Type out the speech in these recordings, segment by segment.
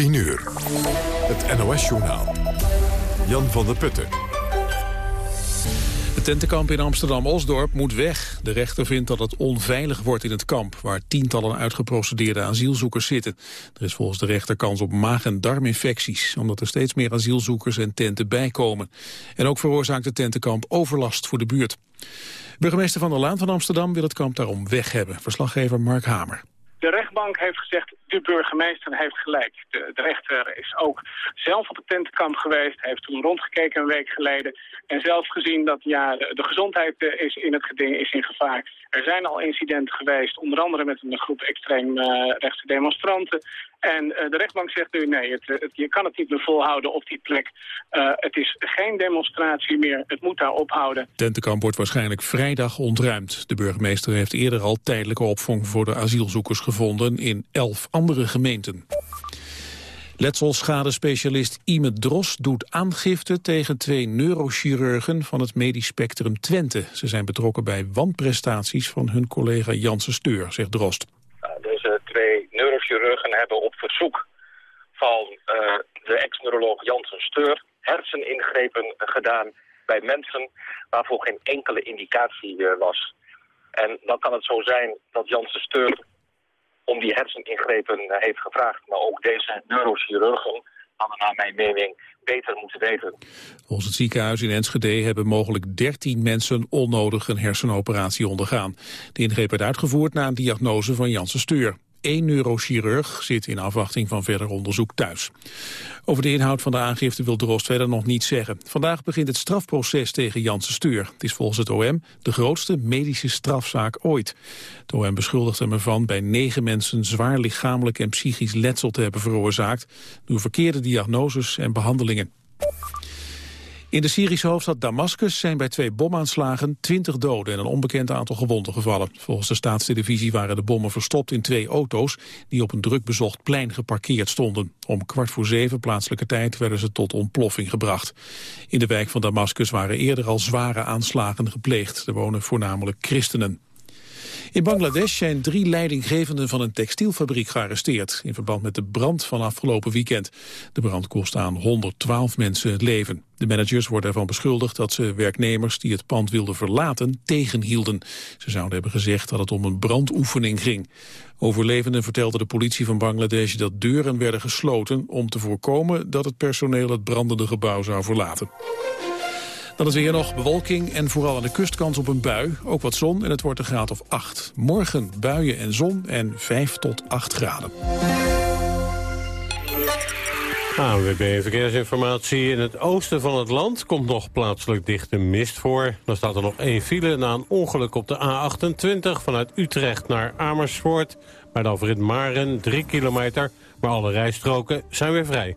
10 uur. Het NOS-journaal. Jan van der Putten. Het tentenkamp in Amsterdam-Osdorp moet weg. De rechter vindt dat het onveilig wordt in het kamp... waar tientallen uitgeprocedeerde asielzoekers zitten. Er is volgens de rechter kans op maag- en darminfecties... omdat er steeds meer asielzoekers en tenten bijkomen. En ook veroorzaakt het tentenkamp overlast voor de buurt. Burgemeester Van der Laan van Amsterdam wil het kamp daarom weg hebben. Verslaggever Mark Hamer. De rechtbank heeft gezegd, de burgemeester heeft gelijk. De, de rechter is ook zelf op het tentenkamp geweest, heeft toen rondgekeken een week geleden... en zelf gezien dat ja, de, gezondheid eh, is in het geding, is in gevaar. Er zijn al incidenten geweest, onder andere met een groep extreem uh, demonstranten. En uh, de rechtbank zegt nu, nee, het, je kan het niet meer volhouden op die plek. Uh, het is geen demonstratie meer, het moet daar ophouden. Tentenkamp wordt waarschijnlijk vrijdag ontruimd. De burgemeester heeft eerder al tijdelijke opvang voor de asielzoekers gevonden in elf andere gemeenten. Letselschadespecialist Ime Dros doet aangifte tegen twee neurochirurgen van het medisch spectrum Twente. Ze zijn betrokken bij wanprestaties van hun collega Janssen Steur, zegt Drost. Neurochirurgen hebben op verzoek van uh, de ex-neuroloog Janssen Steur herseningrepen gedaan bij mensen waarvoor geen enkele indicatie uh, was. En dan kan het zo zijn dat Janssen Steur om die herseningrepen heeft gevraagd. Maar ook deze neurochirurgen hadden naar mijn mening beter moeten weten. Volgens het ziekenhuis in Enschede hebben mogelijk 13 mensen onnodig een hersenoperatie ondergaan. De ingreep werd uitgevoerd na een diagnose van Janssen Steur. Eén neurochirurg zit in afwachting van verder onderzoek thuis. Over de inhoud van de aangifte wil Drost verder nog niets zeggen. Vandaag begint het strafproces tegen Janssen Stuur. Het is volgens het OM de grootste medische strafzaak ooit. Het OM beschuldigt hem ervan bij negen mensen zwaar lichamelijk en psychisch letsel te hebben veroorzaakt... door verkeerde diagnoses en behandelingen. In de Syrische hoofdstad Damascus zijn bij twee bomaanslagen 20 doden en een onbekend aantal gewonden gevallen. Volgens de staatstelevisie waren de bommen verstopt in twee auto's die op een druk bezocht plein geparkeerd stonden. Om kwart voor zeven plaatselijke tijd werden ze tot ontploffing gebracht. In de wijk van Damascus waren eerder al zware aanslagen gepleegd. Er wonen voornamelijk christenen. In Bangladesh zijn drie leidinggevenden van een textielfabriek gearresteerd... in verband met de brand van afgelopen weekend. De brand kost aan 112 mensen het leven. De managers worden ervan beschuldigd dat ze werknemers die het pand wilden verlaten tegenhielden. Ze zouden hebben gezegd dat het om een brandoefening ging. Overlevenden vertelden de politie van Bangladesh dat deuren werden gesloten... om te voorkomen dat het personeel het brandende gebouw zou verlaten. Dan is weer nog bewolking en vooral aan de kust kans op een bui. Ook wat zon en het wordt een graad of 8. Morgen buien en zon en 5 tot 8 graden. ANWB Verkeersinformatie. In het oosten van het land komt nog plaatselijk dichte mist voor. Dan staat er nog één file na een ongeluk op de A28... vanuit Utrecht naar Amersfoort. Bij de afrit Maren, 3 kilometer. Maar alle rijstroken zijn weer vrij.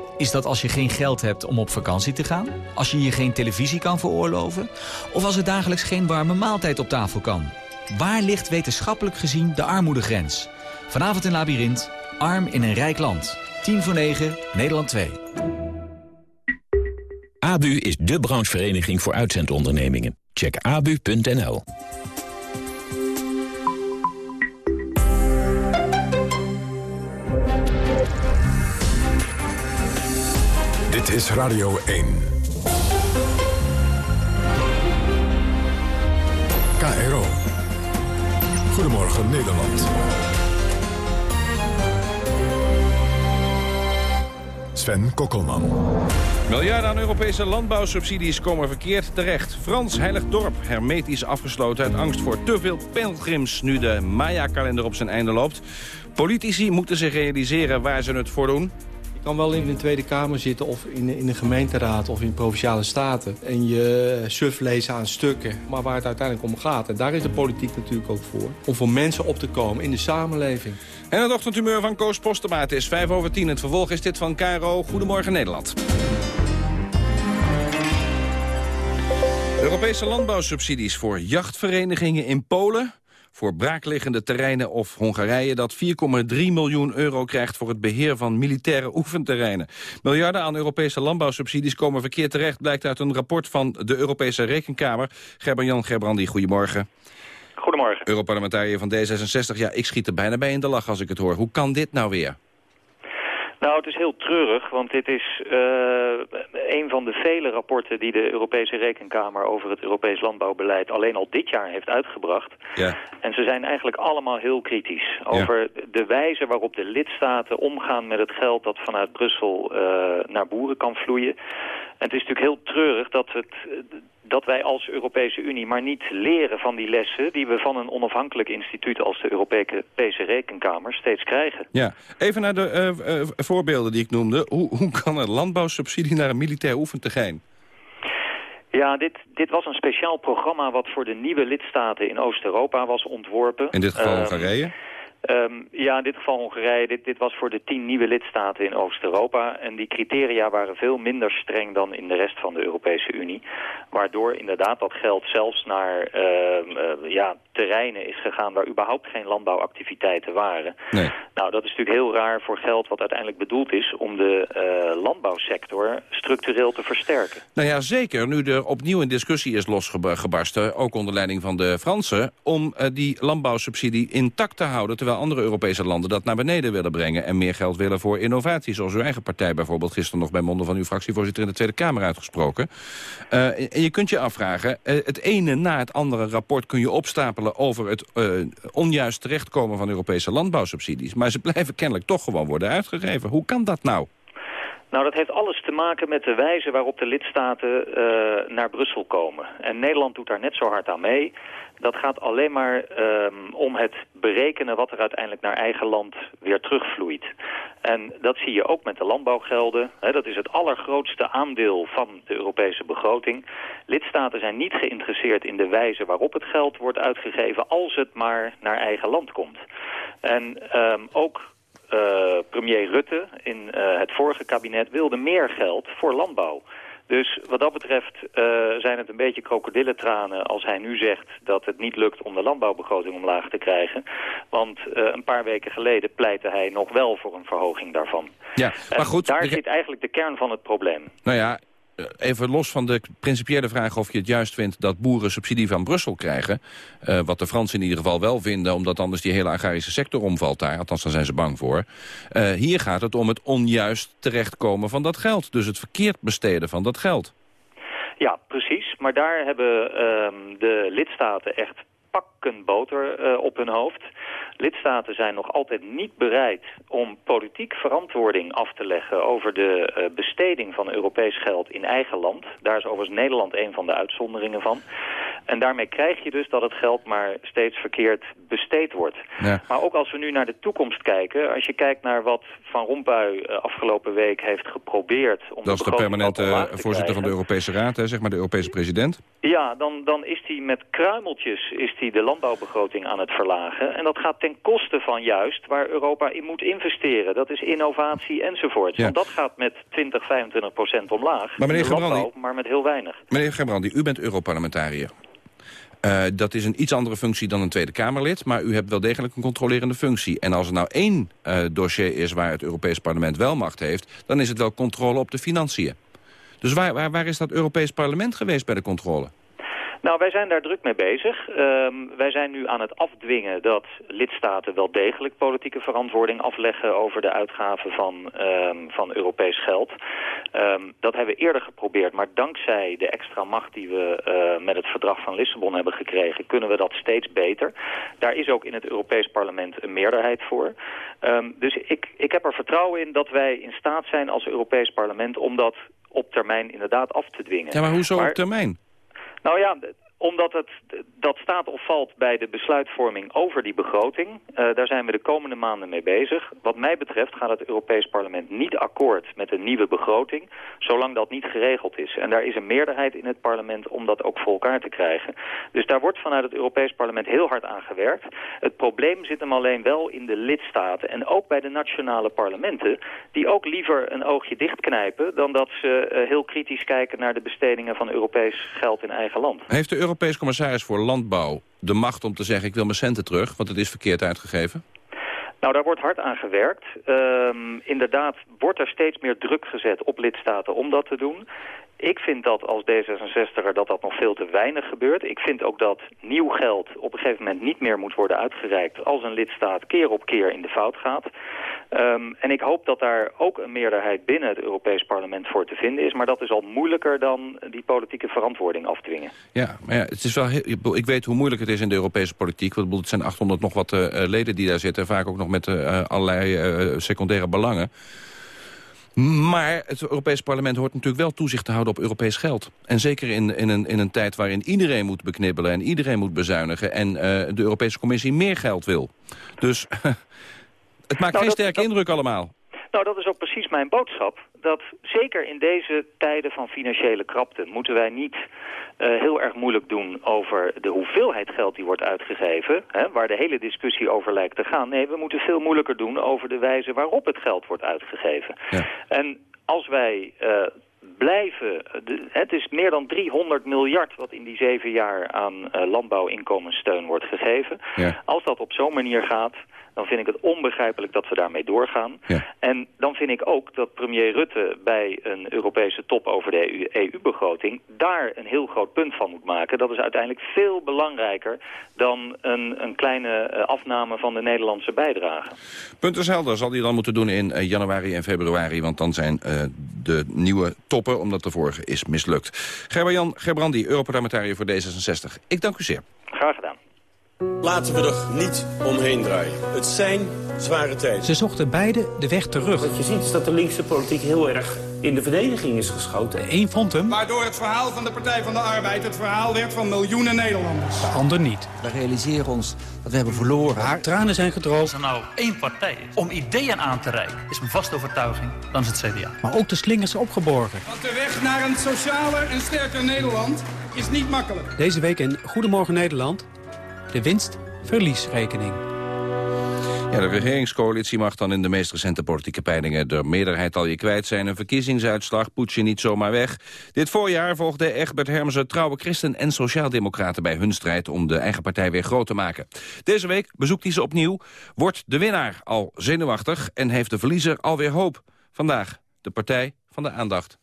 Is dat als je geen geld hebt om op vakantie te gaan? Als je je geen televisie kan veroorloven? Of als er dagelijks geen warme maaltijd op tafel kan? Waar ligt wetenschappelijk gezien de armoedegrens? Vanavond in Labyrinth, arm in een rijk land. 10 voor 9, Nederland 2. ABU is de branchevereniging voor uitzendondernemingen. Check abu.nl. Dit is Radio 1. KRO. Goedemorgen Nederland. Sven Kokkelman. Miljarden aan Europese landbouwsubsidies komen verkeerd terecht. Frans Heilig Dorp hermetisch afgesloten uit angst voor te veel pelgrims... nu de Maya-kalender op zijn einde loopt. Politici moeten zich realiseren waar ze het voor doen. Kan wel in de Tweede Kamer zitten of in, in de gemeenteraad of in provinciale staten. En je suf lezen aan stukken, maar waar het uiteindelijk om gaat. En daar is de politiek natuurlijk ook voor. Om voor mensen op te komen in de samenleving. En het ochtendhumeur van Koos Postema. Is 5 over 10. Het vervolg is dit van Caro. Goedemorgen Nederland. Europese landbouwsubsidies voor jachtverenigingen in Polen voor braakliggende terreinen of Hongarije... dat 4,3 miljoen euro krijgt voor het beheer van militaire oefenterreinen. Miljarden aan Europese landbouwsubsidies komen verkeerd terecht... blijkt uit een rapport van de Europese Rekenkamer. Gerber-Jan Gerbrandi, goedemorgen. Goedemorgen. Europarlementariër van D66. Ja, ik schiet er bijna bij in de lach als ik het hoor. Hoe kan dit nou weer? Nou, het is heel treurig, want dit is uh, een van de vele rapporten die de Europese Rekenkamer over het Europees landbouwbeleid alleen al dit jaar heeft uitgebracht. Ja. En ze zijn eigenlijk allemaal heel kritisch over de wijze waarop de lidstaten omgaan met het geld dat vanuit Brussel uh, naar boeren kan vloeien. En het is natuurlijk heel treurig dat het dat wij als Europese Unie maar niet leren van die lessen... die we van een onafhankelijk instituut als de Europese Rekenkamer steeds krijgen. Ja, even naar de uh, uh, voorbeelden die ik noemde. Hoe, hoe kan een landbouwsubsidie naar een militair oefenterrein? Ja, dit, dit was een speciaal programma wat voor de nieuwe lidstaten in Oost-Europa was ontworpen. In dit geval Hongarije? Uh, Um, ja, in dit geval Hongarije. Dit, dit was voor de tien nieuwe lidstaten in Oost-Europa. En die criteria waren veel minder streng dan in de rest van de Europese Unie. Waardoor inderdaad dat geld zelfs naar uh, uh, ja, terreinen is gegaan waar überhaupt geen landbouwactiviteiten waren. Nee. Nou, dat is natuurlijk heel raar voor geld wat uiteindelijk bedoeld is om de uh, landbouwsector structureel te versterken. Nou ja, zeker. Nu er opnieuw een discussie is losgebarsten, ook onder leiding van de Fransen, om uh, die landbouwsubsidie intact te houden, terwijl andere Europese landen dat naar beneden willen brengen en meer geld willen voor innovatie, zoals uw eigen partij bijvoorbeeld gisteren nog bij monden van uw fractievoorzitter in de Tweede Kamer uitgesproken. Uh, en je kunt je afvragen, het ene na het andere rapport kun je opstapelen over het uh, onjuist terechtkomen van Europese landbouwsubsidies. Maar ze blijven kennelijk toch gewoon worden uitgegeven. Hoe kan dat nou? Nou, dat heeft alles te maken met de wijze waarop de lidstaten naar Brussel komen. En Nederland doet daar net zo hard aan mee. Dat gaat alleen maar um, om het berekenen wat er uiteindelijk naar eigen land weer terugvloeit. En dat zie je ook met de landbouwgelden. Dat is het allergrootste aandeel van de Europese begroting. Lidstaten zijn niet geïnteresseerd in de wijze waarop het geld wordt uitgegeven... als het maar naar eigen land komt. En um, ook uh, premier Rutte in uh, het vorige kabinet wilde meer geld voor landbouw. Dus wat dat betreft uh, zijn het een beetje krokodillentranen als hij nu zegt dat het niet lukt om de landbouwbegroting omlaag te krijgen. Want uh, een paar weken geleden pleitte hij nog wel voor een verhoging daarvan. Ja, maar goed, daar zit eigenlijk de kern van het probleem. Nou ja, even los van de principiële vraag of je het juist vindt dat boeren subsidie van Brussel krijgen. Uh, wat de Fransen in ieder geval wel vinden, omdat anders die hele agrarische sector omvalt daar. Althans, daar zijn ze bang voor. Uh, hier gaat het om het onjuist terechtkomen van dat geld. Dus het verkeerd besteden van dat geld. Ja, precies. Maar daar hebben uh, de lidstaten echt pakken boter uh, op hun hoofd. Lidstaten zijn nog altijd niet bereid om politiek verantwoording af te leggen over de uh, besteding van Europees geld in eigen land. Daar is overigens Nederland een van de uitzonderingen van. En daarmee krijg je dus dat het geld maar steeds verkeerd besteed wordt. Ja. Maar ook als we nu naar de toekomst kijken, als je kijkt naar wat Van Rompuy uh, afgelopen week heeft geprobeerd... om dat is de, de permanente voorzitter van de Europese Raad, hè, zeg maar de Europese president? Ja, dan, dan is hij met kruimeltjes is die de landbouwbegroting aan het verlagen. En dat gaat ten koste van juist waar Europa in moet investeren. Dat is innovatie enzovoort. Ja. Want dat gaat met 20, 25 procent omlaag. Maar meneer Gebrandi- maar met heel weinig. Meneer Gebrandi, u bent Europarlementariër. Uh, dat is een iets andere functie dan een Tweede Kamerlid... maar u hebt wel degelijk een controlerende functie. En als er nou één uh, dossier is waar het Europees Parlement wel macht heeft... dan is het wel controle op de financiën. Dus waar, waar, waar is dat Europees Parlement geweest bij de controle? Nou, wij zijn daar druk mee bezig. Um, wij zijn nu aan het afdwingen dat lidstaten wel degelijk politieke verantwoording afleggen over de uitgaven van, um, van Europees geld. Um, dat hebben we eerder geprobeerd, maar dankzij de extra macht die we uh, met het verdrag van Lissabon hebben gekregen, kunnen we dat steeds beter. Daar is ook in het Europees Parlement een meerderheid voor. dus ik, ik heb er vertrouwen in dat wij in staat zijn als Europees Parlement om dat op termijn inderdaad af te dwingen. Ja, maar hoezo maar, op termijn? Nou ja, omdat het, dat staat of valt bij de besluitvorming over die begroting. Uh, daar zijn we de komende maanden mee bezig. Wat mij betreft gaat het Europees Parlement niet akkoord met een nieuwe begroting... zolang dat niet geregeld is. En daar is een meerderheid in het parlement om dat ook voor elkaar te krijgen. Dus daar wordt vanuit het Europees Parlement heel hard aan gewerkt. Het probleem zit hem alleen wel in de lidstaten en ook bij de nationale parlementen... die ook liever een oogje dichtknijpen dan dat ze uh, heel kritisch kijken naar de bestedingen van Europees geld in eigen land. Heeft de Europees commissaris voor Landbouw de macht om te zeggen... ik wil mijn centen terug, want het is verkeerd uitgegeven? Nou, daar wordt hard aan gewerkt. Um, inderdaad wordt er steeds meer druk gezet op lidstaten om dat te doen. Ik vind dat als D66er dat dat nog veel te weinig gebeurt. Ik vind ook dat nieuw geld op een gegeven moment niet meer moet worden uitgereikt... als een lidstaat keer op keer in de fout gaat. Um, en ik hoop dat daar ook een meerderheid binnen het Europees Parlement voor te vinden is. Maar dat is al moeilijker dan die politieke verantwoording afdwingen. Ja, maar ja, het is wel heel, ik weet hoe moeilijk het is in de Europese politiek. Want het zijn 800 nog wat uh, leden die daar zitten. Vaak ook nog met uh, allerlei secundaire belangen. Maar het Europees Parlement hoort natuurlijk wel toezicht te houden op Europees geld. En zeker in, in, een, in een tijd waarin iedereen moet beknibbelen en iedereen moet bezuinigen... en uh, de Europese Commissie meer geld wil. Dus het maakt nou, geen dat, sterke dat, indruk allemaal. Nou, dat is ook precies mijn boodschap. Dat zeker in deze tijden van financiële krapte moeten wij niet uh, heel erg moeilijk doen over de hoeveelheid geld die wordt uitgegeven. Hè, waar de hele discussie over lijkt te gaan. Nee, we moeten veel moeilijker doen over de wijze waarop het geld wordt uitgegeven. Ja. En als wij uh, blijven... Het is meer dan 300 miljard wat in die zeven jaar aan uh, landbouwinkomenssteun wordt gegeven. Ja. Als dat op zo'n manier gaat, dan vind ik het onbegrijpelijk dat we daarmee doorgaan. Ja. En dan vind ik ook dat premier Rutte bij een Europese top over de EU-begroting... daar een heel groot punt van moet maken. Dat is uiteindelijk veel belangrijker dan een, een kleine uh, afname van de Nederlandse bijdrage. Punt is helder. Zal hij dan moeten doen in uh, januari en februari... want dan zijn uh, de nieuwe toppen, omdat de vorige is mislukt. Gerber-Jan Gerbrandi, Europarlementariër voor D66. Ik dank u zeer. Graag gedaan. Laten we er niet omheen draaien. Het zijn zware tijden. Ze zochten beide de weg terug. Wat je ziet is dat de linkse politiek heel erg in de verdediging is geschoten. Eén vond hem. Waardoor het verhaal van de Partij van de Arbeid het verhaal werd van miljoenen Nederlanders. De ander niet. We realiseren ons dat we hebben verloren. Haar tranen zijn gedroogd. Als er nou één partij is om ideeën aan te reiken, is mijn vaste overtuiging, dan is het CDA. Maar ook de slingers opgeborgen. Want de weg naar een socialer en sterker Nederland is niet makkelijk. Deze week in Goedemorgen Nederland de winst-verliesrekening. Ja, de regeringscoalitie mag dan in de meest recente politieke peilingen de meerderheid al je kwijt zijn. Een verkiezingsuitslag poets je niet zomaar weg. Dit voorjaar volgde Egbert Hermsen trouwe christen en sociaaldemocraten bij hun strijd om de eigen partij weer groot te maken. Deze week bezoekt hij ze opnieuw, wordt de winnaar al zenuwachtig en heeft de verliezer alweer hoop. Vandaag de partij van de aandacht.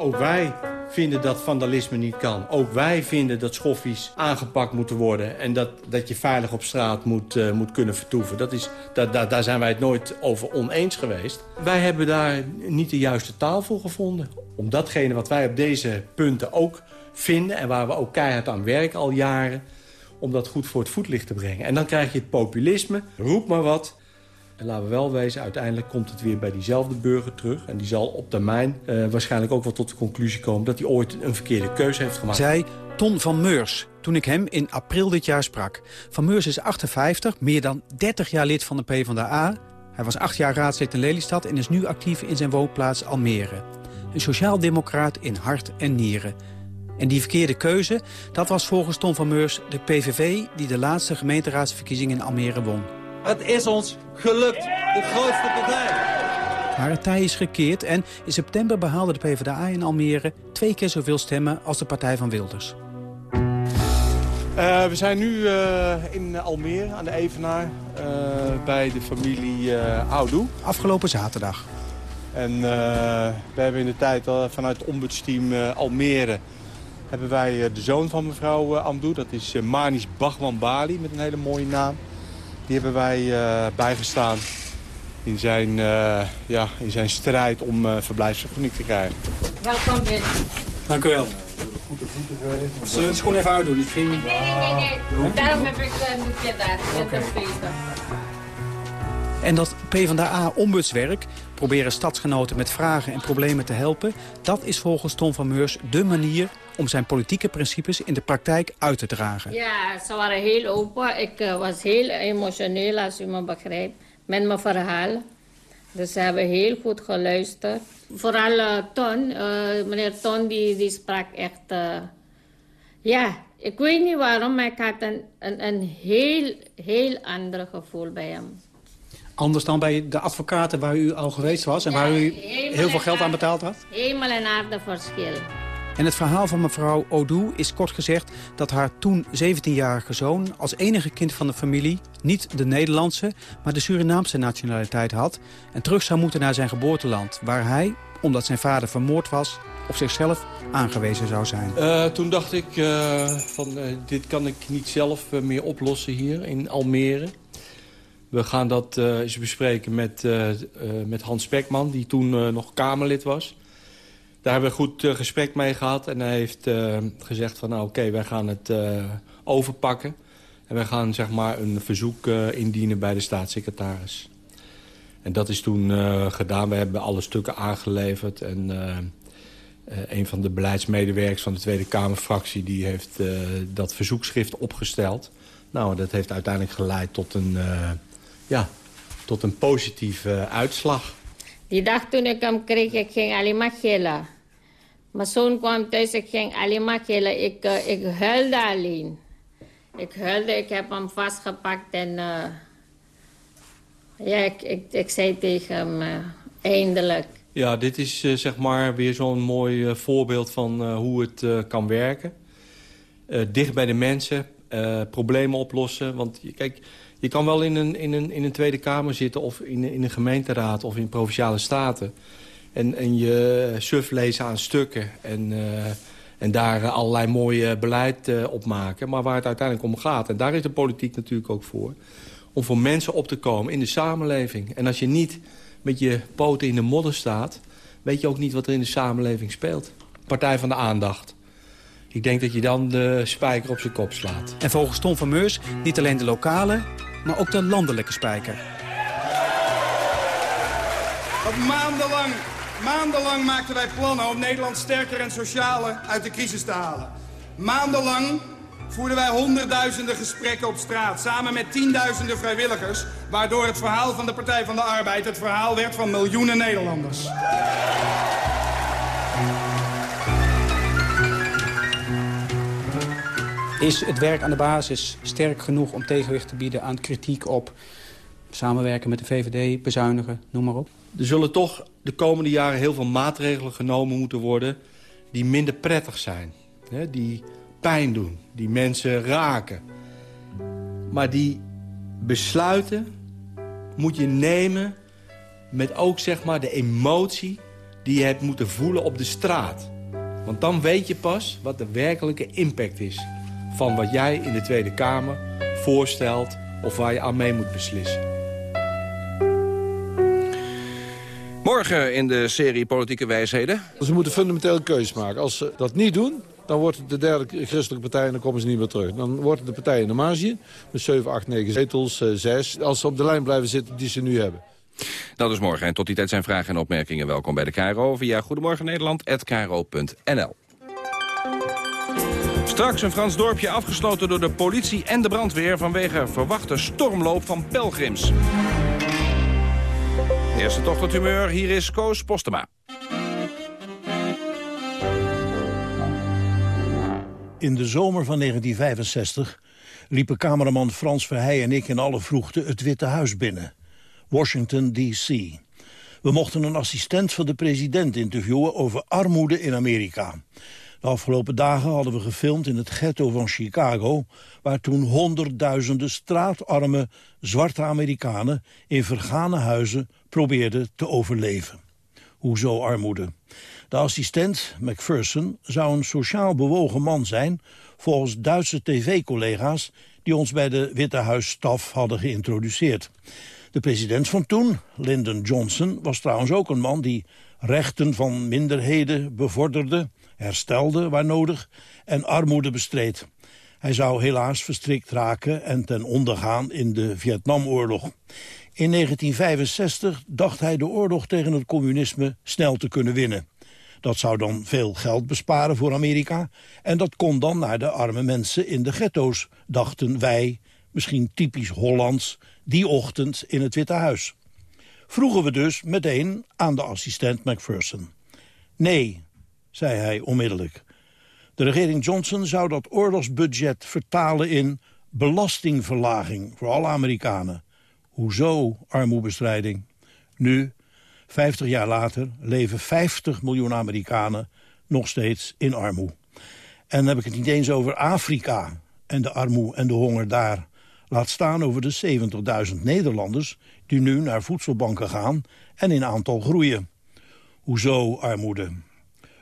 Ook wij vinden dat vandalisme niet kan. Ook wij vinden dat schoffies aangepakt moeten worden... en dat, dat je veilig op straat moet, uh, moet kunnen vertoeven. Dat is, daar, daar, daar zijn wij het nooit over oneens geweest. Wij hebben daar niet de juiste taal voor gevonden. Om datgene wat wij op deze punten ook vinden... en waar we ook keihard aan werken al jaren... om dat goed voor het voetlicht te brengen. En dan krijg je het populisme, roep maar wat... En laten we wel wezen, uiteindelijk komt het weer bij diezelfde burger terug. En die zal op termijn uh, waarschijnlijk ook wel tot de conclusie komen... dat hij ooit een verkeerde keuze heeft gemaakt. Zij Ton van Meurs, toen ik hem in april dit jaar sprak. Van Meurs is 58, meer dan 30 jaar lid van de PvdA. Hij was acht jaar raadslid in Lelystad en is nu actief in zijn woonplaats Almere. Een sociaaldemocraat in hart en nieren. En die verkeerde keuze, dat was volgens Ton van Meurs de PVV... die de laatste gemeenteraadsverkiezingen in Almere won. Het is ons gelukt. De grootste partij. Maar het tij is gekeerd en in september behaalde de PvdA in Almere... twee keer zoveel stemmen als de partij van Wilders. Uh, we zijn nu uh, in Almere aan de Evenaar uh, bij de familie uh, Oudoe. Afgelopen zaterdag. En we hebben in de tijd vanuit het ombudsteam Almere... hebben wij de zoon van mevrouw Amdou. Dat is Manis Bagwan Bali met een hele mooie naam. Die hebben wij uh, bijgestaan in zijn, uh, ja, in zijn strijd om uh, verblijfsvergunning te krijgen. Welkom binnen. Dank u wel. Zullen we het gewoon even uitdoen? Ik ging... Nee, nee, nee. nee. Daarom heb ik uh, moet je daar. Okay. En dat PvdA-ombudswerk, proberen stadsgenoten met vragen en problemen te helpen... dat is volgens Tom van Meurs de manier om zijn politieke principes in de praktijk uit te dragen. Ja, ze waren heel open. Ik uh, was heel emotioneel, als u me begrijpt, met mijn verhaal. Dus ze hebben heel goed geluisterd. Vooral uh, Ton, uh, meneer Ton, die, die sprak echt... ja, ik weet niet waarom, maar ik had een, een, een heel, heel ander gevoel bij hem. Anders dan bij de advocaten waar u al geweest was... en waar u heel veel geld aan betaald had? Hemel en aarde verschil. En het verhaal van mevrouw Odou is kort gezegd dat haar toen 17-jarige zoon... als enige kind van de familie niet de Nederlandse, maar de Surinaamse nationaliteit had... en terug zou moeten naar zijn geboorteland, waar hij, omdat zijn vader vermoord was... op zichzelf aangewezen zou zijn. Uh, toen dacht ik, uh, van, uh, dit kan ik niet zelf meer oplossen hier in Almere. We gaan dat eens bespreken met, met Hans Spekman, die toen nog Kamerlid was... Daar hebben we goed gesprek mee gehad. En hij heeft gezegd van nou oké, wij gaan het overpakken. En wij gaan zeg maar een verzoek indienen bij de staatssecretaris. En dat is toen gedaan. We hebben alle stukken aangeleverd. En een van de beleidsmedewerkers van de Tweede Kamerfractie... die heeft dat verzoekschrift opgesteld. Nou, dat heeft uiteindelijk geleid tot een, ja, tot een positieve uitslag. Die dag toen ik hem kreeg, ik ging alleen maar gillen. Mijn zoon kwam thuis, ik ging alleen maar gillen. Ik, uh, ik huilde alleen. Ik huilde, ik heb hem vastgepakt en... Uh, ja, ik, ik, ik, zei tegen hem, uh, eindelijk. Ja, dit is zeg maar weer zo'n mooi voorbeeld van hoe het kan werken. dicht bij de mensen, problemen oplossen. Want kijk, je kan wel in een, in een, in een Tweede Kamer zitten... of in, in een gemeenteraad of in Provinciale Staten... en, en je suf lezen aan stukken... en, uh, en daar allerlei mooie beleid uh, op maken. Maar waar het uiteindelijk om gaat... en daar is de politiek natuurlijk ook voor... om voor mensen op te komen in de samenleving. En als je niet met je poten in de modder staat... weet je ook niet wat er in de samenleving speelt. Partij van de aandacht. Ik denk dat je dan de spijker op zijn kop slaat. En volgens Tom van Meurs niet alleen de lokale, maar ook de landelijke spijker. Maandenlang, maandenlang maakten wij plannen om Nederland sterker en socialer uit de crisis te halen. Maandenlang voerden wij honderdduizenden gesprekken op straat... samen met tienduizenden vrijwilligers... waardoor het verhaal van de Partij van de Arbeid... het verhaal werd van miljoenen Nederlanders. Is het werk aan de basis sterk genoeg om tegenwicht te bieden aan kritiek op samenwerken met de VVD, bezuinigen, noem maar op? Er zullen toch de komende jaren heel veel maatregelen genomen moeten worden... die minder prettig zijn, hè, die pijn doen, die mensen raken. Maar die besluiten moet je nemen met ook zeg maar, de emotie die je hebt moeten voelen op de straat. Want dan weet je pas wat de werkelijke impact is van wat jij in de Tweede Kamer voorstelt... of waar je aan mee moet beslissen. Morgen in de serie Politieke Wijsheden. Ze moeten fundamenteel keuzes maken. Als ze dat niet doen, dan wordt het de derde christelijke partij en dan komen ze niet meer terug. Dan wordt het de partij in de marge met 7, 8, 9 zetels, 6. Eh, Als ze op de lijn blijven zitten die ze nu hebben. Dat is morgen. En tot die tijd zijn vragen en opmerkingen. Welkom bij de KRO via Goedemorgen Nederland@kro.nl. Straks een Frans dorpje afgesloten door de politie en de brandweer... vanwege verwachte stormloop van pelgrims. Eerste tochtendhumeur, hier is Koos Postema. In de zomer van 1965 liepen cameraman Frans Verheij en ik in alle vroegte het Witte Huis binnen. Washington, D.C. We mochten een assistent van de president interviewen over armoede in Amerika. De afgelopen dagen hadden we gefilmd in het ghetto van Chicago... waar toen honderdduizenden straatarme zwarte Amerikanen... in vergane huizen probeerden te overleven. Hoezo armoede? De assistent, McPherson, zou een sociaal bewogen man zijn... volgens Duitse tv-collega's die ons bij de Witte Huisstaf hadden geïntroduceerd. De president van toen, Lyndon Johnson, was trouwens ook een man... die rechten van minderheden bevorderde herstelde waar nodig en armoede bestreed. Hij zou helaas verstrikt raken en ten onder gaan in de Vietnamoorlog. In 1965 dacht hij de oorlog tegen het communisme snel te kunnen winnen. Dat zou dan veel geld besparen voor Amerika. En dat kon dan naar de arme mensen in de ghetto's, dachten wij, misschien typisch Hollands, die ochtend in het Witte Huis. Vroegen we dus meteen aan de assistent Macpherson. Nee, zei hij onmiddellijk. De regering Johnson zou dat oorlogsbudget vertalen in belastingverlaging voor alle Amerikanen. Hoezo armoebestrijding? Nu, 50 jaar later, leven 50 miljoen Amerikanen nog steeds in armoe. En dan heb ik het niet eens over Afrika en de armoe en de honger daar. Laat staan over de 70.000 Nederlanders die nu naar voedselbanken gaan en in aantal groeien. Hoezo armoede?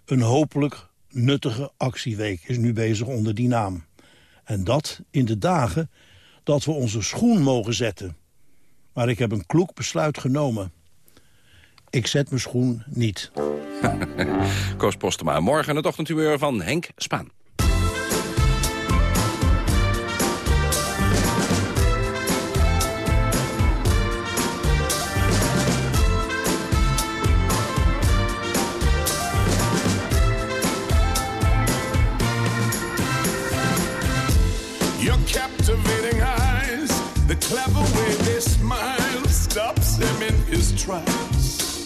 Een hopelijk nuttige actieweek is nu bezig onder die naam. En dat in de dagen dat we onze schoen mogen zetten. Maar ik heb een kloek besluit genomen. Ik zet mijn schoen niet. Koos Postema, morgen het ochtendhumeur van Henk Spaan. Clever way they smile stops him in his tracks.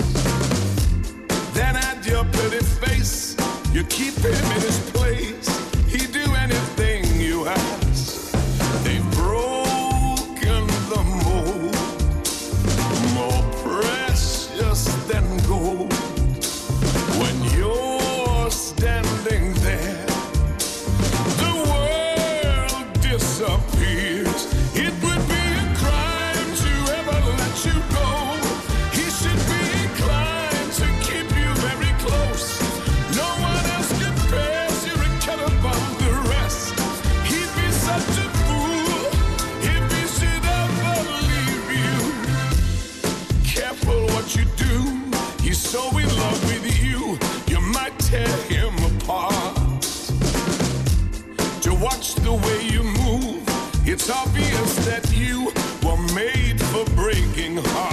Then at your pretty face, you keep him in his place. Obvious that you were made for breaking hearts.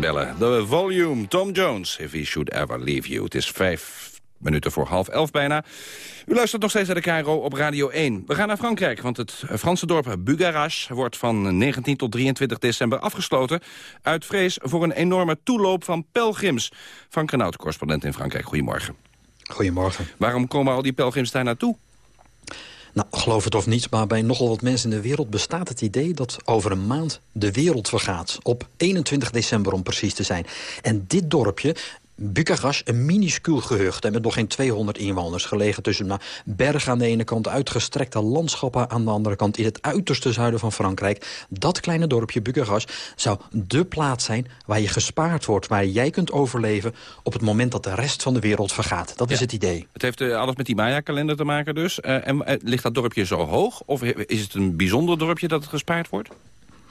Bellen. De volume, Tom Jones, If He Should Ever Leave You. Het is vijf minuten voor half elf bijna. U luistert nog steeds naar de Cairo op Radio 1. We gaan naar Frankrijk, want het Franse dorp Bugarache... wordt van 19 tot 23 december afgesloten... uit vrees voor een enorme toeloop van pelgrims. Frank Renaud, correspondent in Frankrijk. Goedemorgen. Goedemorgen. Waarom komen al die pelgrims daar naartoe? Nou, geloof het of niet, maar bij nogal wat mensen in de wereld bestaat het idee dat over een maand de wereld vergaat. Op 21 december om precies te zijn. En dit dorpje, Bucharest, een minuscuul gehucht... met nog geen 200 inwoners, gelegen tussen bergen aan de ene kant... uitgestrekte landschappen aan de andere kant... in het uiterste zuiden van Frankrijk. Dat kleine dorpje Bucharest zou dé plaats zijn... waar je gespaard wordt, waar jij kunt overleven... op het moment dat de rest van de wereld vergaat. Dat is het idee. Het heeft uh, alles met die Maya-kalender te maken dus. Uh, en uh, ligt dat dorpje zo hoog? Of is het een bijzonder dorpje dat het gespaard wordt?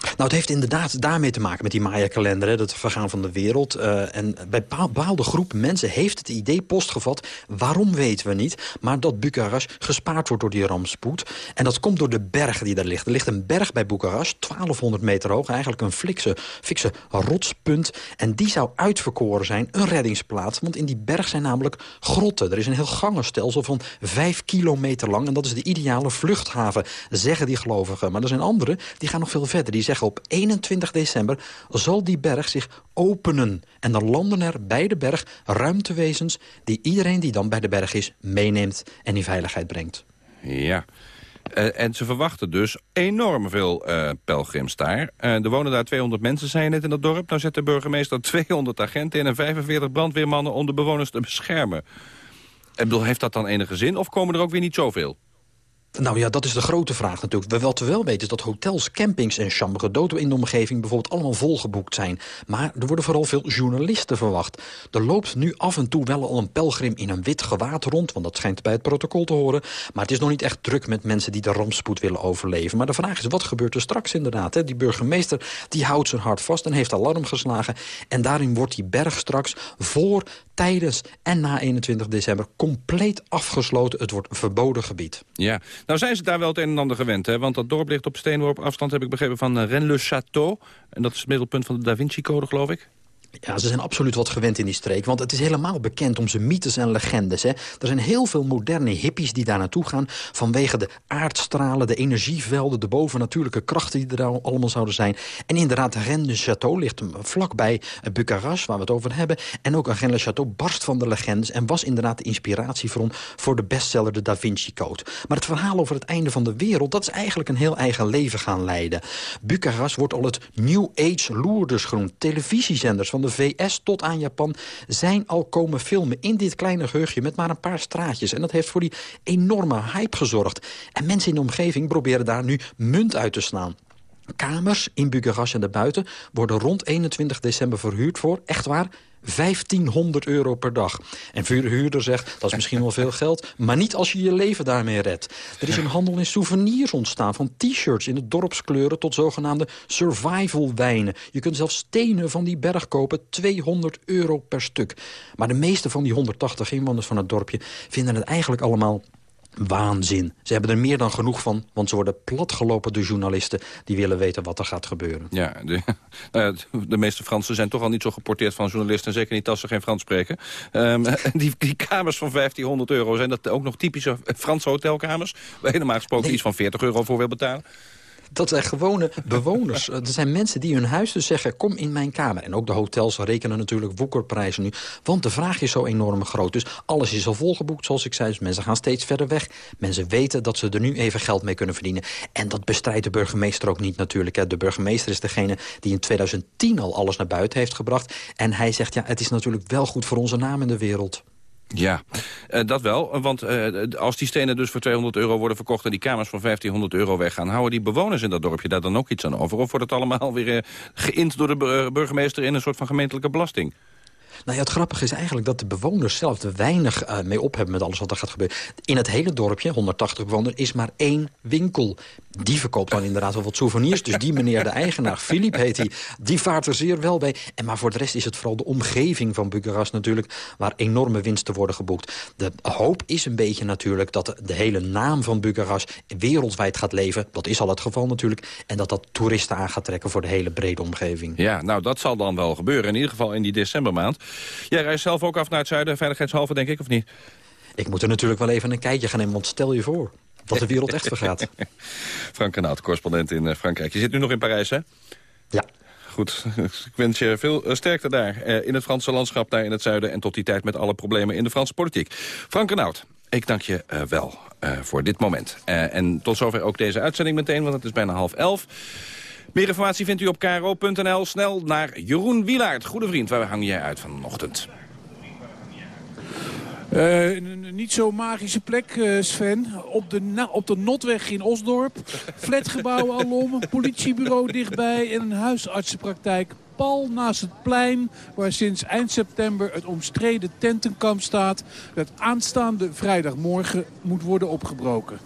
Nou, het heeft inderdaad daarmee te maken met die Maya-kalender, het vergaan van de wereld. Uh, en bij bepaalde groepen mensen heeft het idee postgevat, waarom weten we niet, maar dat Bucharest gespaard wordt door die rampspoed. En dat komt door de bergen die daar liggen. Er ligt een berg bij Bucharest, 1200 meter hoog, eigenlijk een flikse, fikse rotspunt. En die zou uitverkoren zijn, een reddingsplaats, want in die berg zijn namelijk grotten. Er is een heel gangenstelsel van 5 kilometer lang en dat is de ideale vluchthaven, zeggen die gelovigen. Maar er zijn anderen, die gaan nog veel verder, die op 21 december zal die berg zich openen. En dan landen er bij de berg ruimtewezens... die iedereen die dan bij de berg is meeneemt en in veiligheid brengt. Ja. Uh, en ze verwachten dus enorm veel uh, pelgrims daar. Uh, er wonen daar 200 mensen, zei je net, in dat dorp. Nou zet de burgemeester 200 agenten in en 45 brandweermannen... om de bewoners te beschermen. Bedoel, heeft dat dan enige zin of komen er ook weer niet zoveel? Nou ja, dat is de grote vraag natuurlijk. Wat we wel weten is dat hotels, campings en chambres d'hôte in de omgeving bijvoorbeeld allemaal volgeboekt zijn. Maar er worden vooral veel journalisten verwacht. Er loopt nu af en toe wel al een pelgrim in een wit gewaad rond, want dat schijnt bij het protocol te horen. Maar het is nog niet echt druk met mensen die de rampspoed willen overleven. Maar de vraag is, wat gebeurt er straks inderdaad? Hè? Die burgemeester die houdt zijn hart vast en heeft alarm geslagen. En daarin wordt die berg straks voor, tijdens en na 21 december compleet afgesloten. Het wordt verboden gebied. Ja, nou zijn ze daar wel het een en ander gewend, hè? want dat dorp ligt op steenworp afstand, heb ik begrepen, van uh, Rennes-le-Château. En dat is het middelpunt van de Da Vinci-code, geloof ik. Ja, ze zijn absoluut wat gewend in die streek. Want het is helemaal bekend om zijn mythes en legendes. Hè. Er zijn heel veel moderne hippies die daar naartoe gaan... vanwege de aardstralen, de energievelden... de bovennatuurlijke krachten die er allemaal zouden zijn. En inderdaad, Rennes-le-Château ligt vlakbij Bucharest... waar we het over hebben. En ook Rennes-le-Château barst van de legendes... en was inderdaad de inspiratiebron voor de bestseller De Da Vinci Code. Maar het verhaal over het einde van de wereld... dat is eigenlijk een heel eigen leven gaan leiden. Bucharest wordt al het New Age Lourdes genoemd. Televisiezenders van de VS tot aan Japan zijn al komen filmen in dit kleine geheugje met maar een paar straatjes. En dat heeft voor die enorme hype gezorgd. En mensen in de omgeving proberen daar nu munt uit te slaan. Kamers in Bucharest en daarbuiten worden rond 21 december verhuurd voor, echt waar, 1500 euro per dag. En vuurhuurder zegt, dat is misschien wel veel geld... maar niet als je je leven daarmee redt. Er is een handel in souvenirs ontstaan... van t-shirts in de dorpskleuren tot zogenaamde survival wijnen. Je kunt zelfs stenen van die berg kopen, 200 euro per stuk. Maar de meeste van die 180 inwoners van het dorpje... vinden het eigenlijk allemaal waanzin. Ze hebben er meer dan genoeg van, want ze worden platgelopen door journalisten... die willen weten wat er gaat gebeuren. Ja, de, uh, de meeste Fransen zijn toch al niet zo geporteerd van journalisten... zeker niet als ze geen Frans spreken. Um, die, die, kamers van 1500 euro, zijn dat ook nog typische Franse hotelkamers... waar je normaal gesproken nee. iets van 40 euro voor wil betalen? Dat zijn gewone bewoners. Er zijn mensen die hun huis dus zeggen, kom in mijn kamer. En ook de hotels rekenen natuurlijk woekerprijzen nu. Want de vraag is zo enorm groot. Dus alles is al volgeboekt, zoals ik zei. Dus mensen gaan steeds verder weg. Mensen weten dat ze er nu even geld mee kunnen verdienen. En dat bestrijdt de burgemeester ook niet natuurlijk. De burgemeester is degene die in 2010 al alles naar buiten heeft gebracht. En hij zegt, ja, het is natuurlijk wel goed voor onze naam in de wereld. Ja, uh, dat wel. Want uh, als die stenen dus voor 200 euro worden verkocht... en die kamers voor 1500 euro weggaan... houden die bewoners in dat dorpje daar dan ook iets aan over? Of wordt het allemaal weer uh, geïnd door de burgemeester... in een soort van gemeentelijke belasting? Nou ja, het grappige is eigenlijk dat de bewoners zelf er weinig mee op hebben met alles wat er gaat gebeuren. In het hele dorpje, 180 bewoners, is maar één winkel. Die verkoopt dan inderdaad wel wat souvenirs. Dus die meneer, de eigenaar, Filip heet hij, die vaart er zeer wel bij. En maar voor de rest is het vooral de omgeving van Bucharest natuurlijk... waar enorme winsten worden geboekt. De hoop is een beetje natuurlijk dat de hele naam van Bucharest wereldwijd gaat leven. Dat is al het geval natuurlijk. En dat dat toeristen aan gaat trekken voor de hele brede omgeving. Ja, nou dat zal dan wel gebeuren. In ieder geval in die decembermaand. Jij reist zelf ook af naar het zuiden, veiligheidshalve denk ik, of niet? Ik moet er natuurlijk wel even een kijkje gaan nemen, want stel je voor dat de wereld echt vergaat. Frank Renaud, correspondent in Frankrijk. Je zit nu nog in Parijs, hè? Ja. goed. Ik wens je veel eh, sterkte daar eh, in het Franse landschap, daar in het zuiden... en tot die tijd met alle problemen in de Franse politiek. Frank Renaud, ik dank je uh, wel uh, voor dit moment. Uh, en tot zover ook deze uitzending meteen, want het is bijna half elf. Meer informatie vindt u op kro.nl. Snel naar Jeroen Wielaert. Goede vriend, waar hang jij uit vanochtend? Uh, een niet zo magische plek, uh, Sven. Op de, op de Notweg in Osdorp. Flatgebouw alom, politiebureau dichtbij en een huisartsenpraktijk pal naast het plein waar sinds eind september het omstreden tentenkamp staat... dat aanstaande vrijdagmorgen moet worden opgebroken.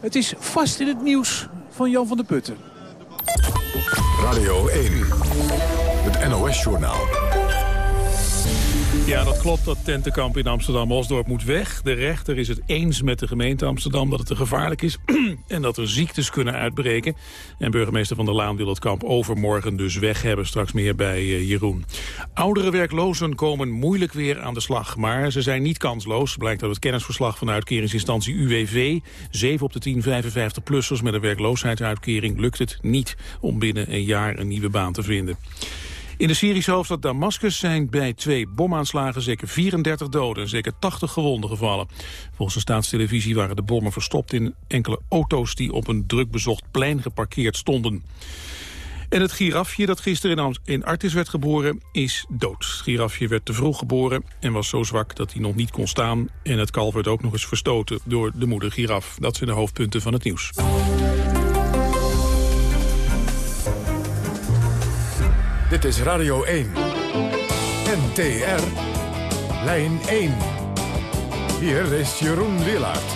Het is vast in het nieuws van Jan van der Putten. Radio 1, het NOS-journaal. Ja, dat klopt. Dat tentenkamp in Amsterdam-Osdorp moet weg. De rechter is het eens met de gemeente Amsterdam dat het te gevaarlijk is... en dat er ziektes kunnen uitbreken. En burgemeester Van der Laan wil het kamp overmorgen dus weg hebben. Straks meer bij uh, Jeroen. Oudere werklozen komen moeilijk weer aan de slag. Maar ze zijn niet kansloos, blijkt uit het kennisverslag van de uitkeringsinstantie UWV. 7 op de 10 55-plussers met een werkloosheidsuitkering lukt het niet... om binnen een jaar een nieuwe baan te vinden. In de Syrische hoofdstad Damascus zijn bij twee bomaanslagen zeker 34 doden en zeker 80 gewonden gevallen. Volgens de staatstelevisie waren de bommen verstopt in enkele auto's die op een drukbezocht plein geparkeerd stonden. En het girafje dat gisteren in Artis werd geboren is dood. Het girafje werd te vroeg geboren en was zo zwak dat hij nog niet kon staan. En het kalf werd ook nog eens verstoten door de moeder giraf. Dat zijn de hoofdpunten van het nieuws. Dit is Radio 1. NTR. Lijn 1. Hier is Jeroen Willaert.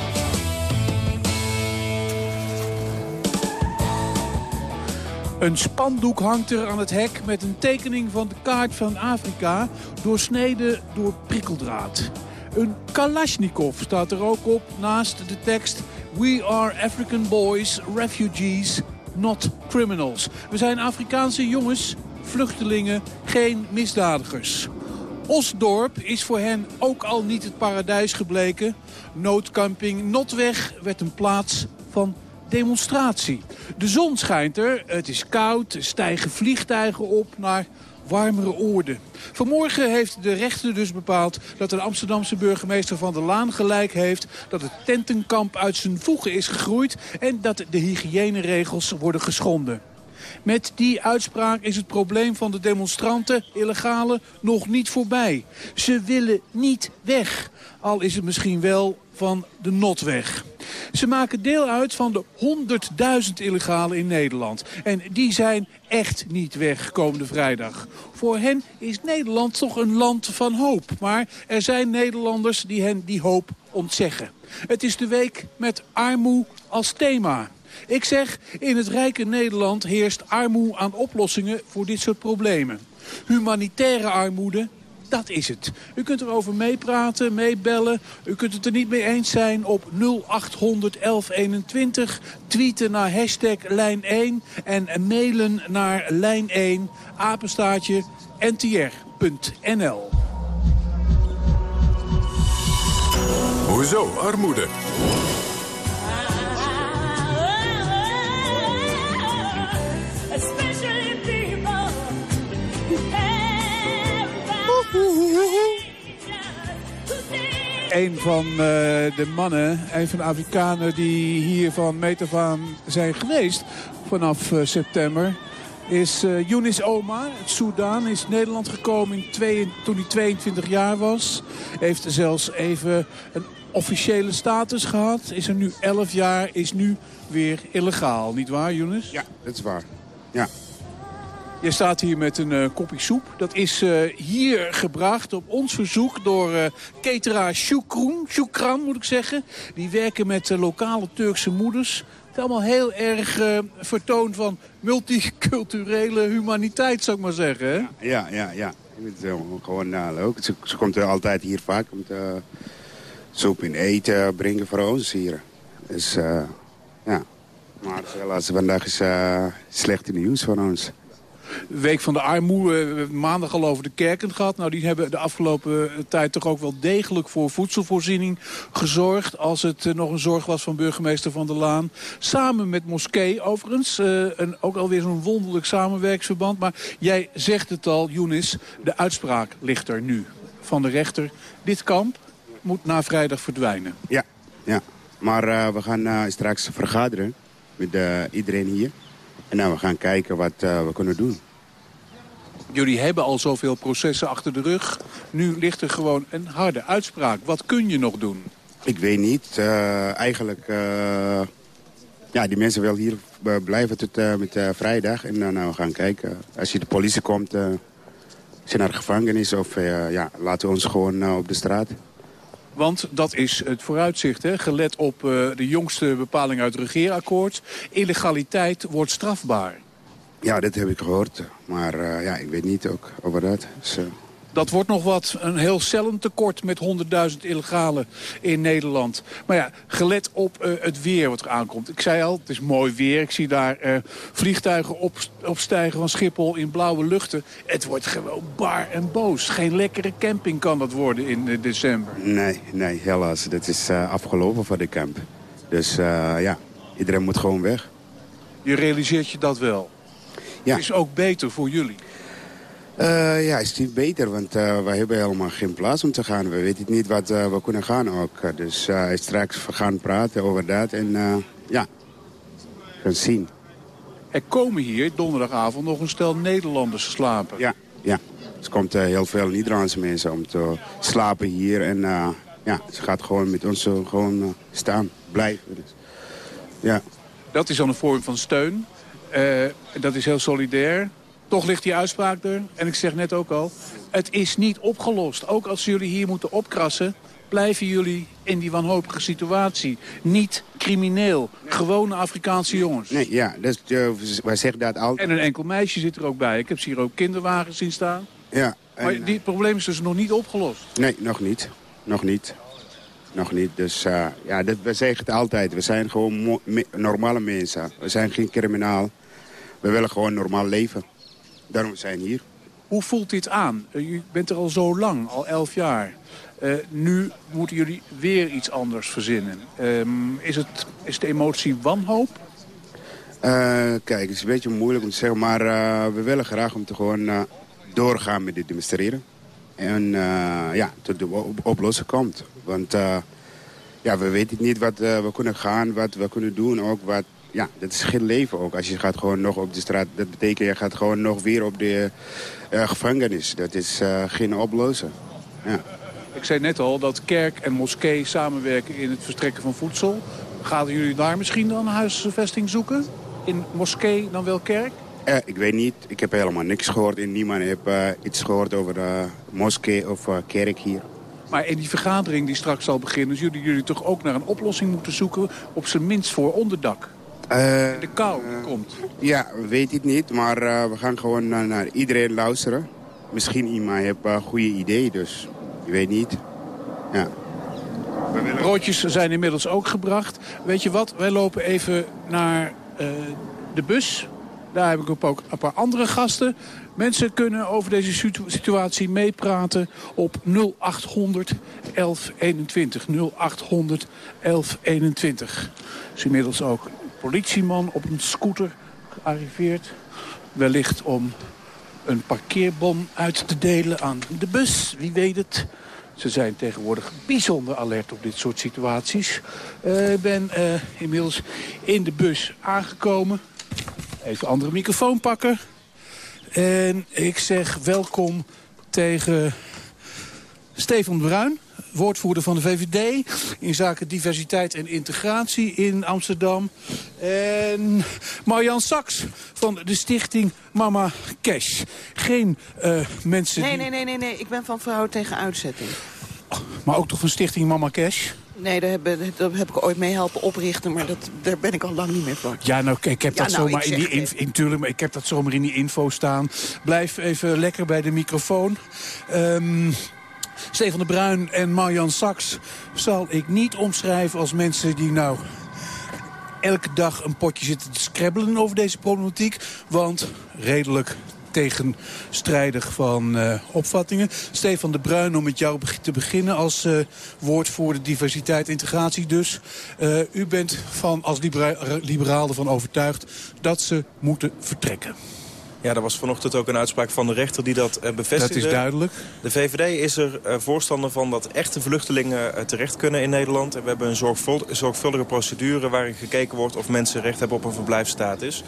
Een spandoek hangt er aan het hek met een tekening van de kaart van Afrika... doorsneden door prikkeldraad. Een Kalashnikov staat er ook op naast de tekst... We are African boys, refugees, not criminals. We zijn Afrikaanse jongens, vluchtelingen, geen misdadigers. Osdorp is voor hen ook al niet het paradijs gebleken. Noodcamping Notweg werd een plaats van demonstratie. De zon schijnt er, het is koud, er stijgen vliegtuigen op naar warmere oorden. Vanmorgen heeft de rechter dus bepaald dat de Amsterdamse burgemeester Van der Laan gelijk heeft... dat het tentenkamp uit zijn voegen is gegroeid en dat de hygiëneregels worden geschonden. Met die uitspraak is het probleem van de demonstranten, illegale, nog niet voorbij. Ze willen niet weg, al is het misschien wel van de notweg. Ze maken deel uit van de 100.000 illegalen in Nederland. En die zijn echt niet weg komende vrijdag. Voor hen is Nederland toch een land van hoop. Maar er zijn Nederlanders die hen die hoop ontzeggen. Het is de week met armoe als thema. Ik zeg, in het rijke Nederland heerst armoe aan oplossingen voor dit soort problemen. Humanitaire armoede, dat is het. U kunt erover meepraten, meebellen. U kunt het er niet mee eens zijn op 0800 1121. Tweeten naar hashtag lijn1 en mailen naar lijn1 apenstaartje ntr.nl. Hoezo armoede? Een van uh, de mannen, een van de Afrikanen die hier van meet af aan zijn geweest vanaf uh, september is uh, Younis Omar uit Soudaan. Is Nederland gekomen in twee, toen hij 22 jaar was. Heeft zelfs even een officiële status gehad. Is er nu 11 jaar, is nu weer illegaal. Niet waar, Younis? Ja, dat is waar. Ja. Je staat hier met een uh, kopje soep. Dat is uh, hier gebracht op ons verzoek door uh, cateraar Shukran, Shukran moet ik zeggen. Die werken met lokale Turkse moeders. Het is allemaal heel erg vertoon van multiculturele humaniteit, zou ik maar zeggen. Hè? Ja, ja, ja. Het is gewoon leuk. Ze, ze komt altijd hier vaak om soep en eten brengen voor ons hier. Dus ja. Maar helaas, vandaag is slecht nieuws voor ons. Week van de Armoede, maandag al over de kerken gehad. Nou, die hebben de afgelopen tijd toch ook wel degelijk voor voedselvoorziening gezorgd. Als het nog een zorg was van burgemeester Van der Laan. Samen met Moskee overigens. en ook alweer zo'n wonderlijk samenwerksverband. Maar jij zegt het al, Younis, de uitspraak ligt er nu van de rechter. Dit kamp moet na vrijdag verdwijnen. Ja, ja. maar we gaan straks vergaderen met iedereen hier. En nou, we gaan kijken wat we kunnen doen. Jullie hebben al zoveel processen achter de rug. Nu ligt er gewoon een harde uitspraak. Wat kun je nog doen? Ik weet niet. Uh, eigenlijk... Uh, ja, die mensen willen hier blijven tot uh, met vrijdag. En nou, we gaan kijken. Als je de politie komt... ze naar de gevangenis of ja, laten we ons gewoon op de straat. Want dat is het vooruitzicht, hè? gelet op de jongste bepaling uit het regeerakkoord. Illegaliteit wordt strafbaar. Ja, dat heb ik gehoord. Maar uh, ja, ik weet niet ook over dat. Dus, uh... Dat wordt nog wat een heel cellen tekort met 100.000 illegalen in Nederland. Maar ja, gelet op uh, het weer wat er aankomt. Ik zei al, het is mooi weer. Ik zie daar uh, vliegtuigen op, opstijgen van Schiphol in blauwe luchten. Het wordt gewoon bar en boos. Geen lekkere camping kan dat worden in uh, december. Nee, nee, helaas. Dat is afgelopen voor de camp. Dus ja, iedereen moet gewoon weg. Je realiseert je dat wel? Ja. Het is ook beter voor jullie. Uh, ja, is niet beter, want uh, wij hebben helemaal geen plaats om te gaan. We weten niet wat uh, we kunnen gaan ook. Dus straks we gaan praten over dat en ja, gaan zien. Er komen hier donderdagavond nog een stel Nederlanders slapen. Ja, ja. Er komt heel veel Nederlandse mensen om te slapen hier. En ja, ze gaat gewoon met ons gewoon staan, blijven. Dus, ja. Dat is dan een vorm van steun. Dat is heel solidair. Toch ligt die uitspraak er. En ik zeg net ook al, het is niet opgelost. Ook als jullie hier moeten opkrassen, blijven jullie in die wanhopige situatie. Niet crimineel. Gewone Afrikaanse jongens. Nee, ja, dus, uh, wij zeggen dat altijd. En een enkel meisje zit er ook bij. Ik heb ze hier ook kinderwagens zien staan. Ja. En, maar dit probleem is dus nog niet opgelost? Nee, nog niet. Nog niet. Nog niet. Dus uh, ja, dat, we zeggen het altijd. We zijn gewoon normale mensen. We zijn geen criminaal. We willen gewoon normaal leven. Daarom zijn we hier. Hoe voelt dit aan? U bent er al zo lang, al elf jaar. Uh, nu moeten jullie weer iets anders verzinnen. Um, is, het, is de emotie wanhoop? Uh, kijk, het is een beetje moeilijk om te zeggen, maar uh, we willen graag om te gewoon doorgaan met dit demonstreren. En ja, tot de oplossing komt. Want ja, we weten niet wat we kunnen gaan, wat we kunnen doen, ook wat ja, dat is geen leven ook. Als je gaat gewoon nog op de straat, dat betekent je gaat gewoon nog weer op de uh, gevangenis. Dat is uh, geen oplossing. Ja. Ik zei net al dat kerk en moskee samenwerken in het verstrekken van voedsel. Gaan jullie daar misschien dan een huisvesting zoeken? In moskee dan wel kerk? Uh, ik weet niet. Ik heb helemaal niks gehoord. En niemand heeft iets gehoord over de moskee of kerk hier. Maar in die vergadering die straks zal beginnen... zullen jullie toch ook naar een oplossing moeten zoeken... op zijn minst voor onderdak? Uh, de kou die komt. Ja, weet ik niet. Maar uh, we gaan gewoon naar, naar, iedereen luisteren. Misschien iemand heeft een uh, goede idee, dus je weet niet. Ja. Broodjes zijn inmiddels ook gebracht. Weet je wat, wij lopen even naar de bus. Daar heb ik ook een paar andere gasten. Mensen kunnen over deze situatie meepraten op 0800 1121. 0800 1121. is inmiddels ook politieman op een scooter gearriveerd. Wellicht om een parkeerbon uit te delen aan de bus, wie weet het. Ze zijn tegenwoordig bijzonder alert op dit soort situaties. Uh, ik ben uh, inmiddels in de bus aangekomen. Even andere microfoon pakken. En ik zeg welkom tegen Stefan Bruin woordvoerder van de VVD... in zaken diversiteit en integratie in Amsterdam. En Marjan Saks van de stichting Mama Cash. Geen uh, mensen nee, die... Nee, nee, nee, nee. Ik ben van Vrouwen tegen Uitzetting. Maar ook toch van stichting Mama Cash? Nee, daar heb, daar heb ik ooit mee helpen oprichten, maar dat, daar ben ik al lang niet meer voor. Ja, nou, ik heb Ja, dat nou, zomaar ik in die in, in, tuurlijk, maar ik heb dat zomaar in die info staan. Blijf even lekker bij de microfoon. Stefan de Bruin en Marjan Saks zal ik niet omschrijven als mensen die nou elke dag een potje zitten te scrabbelen over deze problematiek. Want redelijk tegenstrijdig van uh, opvattingen. Stefan de Bruin, om met jou te beginnen als uh, woordvoerder diversiteit integratie dus. Uh, u bent van, als libera liberaal ervan overtuigd dat ze moeten vertrekken. Ja, er was vanochtend ook een uitspraak van de rechter die dat bevestigde. Dat is duidelijk. De VVD is er voorstander van dat echte vluchtelingen terecht kunnen in Nederland. En we hebben een zorgvul zorgvuldige procedure waarin gekeken wordt of mensen recht hebben op een verblijfsstatus.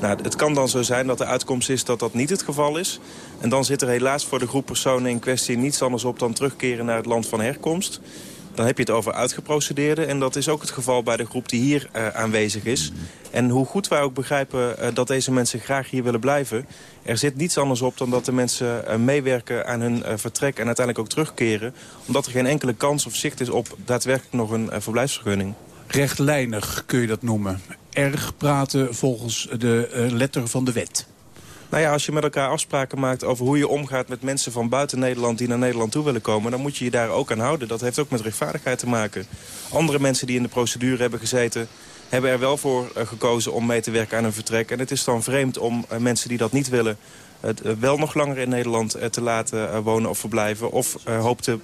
Nou, het kan dan zo zijn dat de uitkomst is dat dat niet het geval is. En dan zit er helaas voor de groep personen in kwestie niets anders op dan terugkeren naar het land van herkomst. Dan heb je het over uitgeprocedeerden. En dat is ook het geval bij de groep die hier uh, aanwezig is. En hoe goed wij ook begrijpen uh, dat deze mensen graag hier willen blijven... er zit niets anders op dan dat de mensen uh, meewerken aan hun vertrek... en uiteindelijk ook terugkeren. Omdat er geen enkele kans of zicht is op daadwerkelijk nog een verblijfsvergunning. Rechtlijnig kun je dat noemen. Erg praten volgens de letter van de wet. Nou ja, als je met elkaar afspraken maakt over hoe je omgaat met mensen van buiten Nederland die naar Nederland toe willen komen, dan moet je je daar ook aan houden. Dat heeft ook met rechtvaardigheid te maken. Andere mensen die in de procedure hebben gezeten, hebben er wel voor uh, gekozen om mee te werken aan een vertrek. En het is dan vreemd om uh, mensen die dat niet willen, uh, wel nog langer in Nederland te laten wonen of verblijven. Of hoop te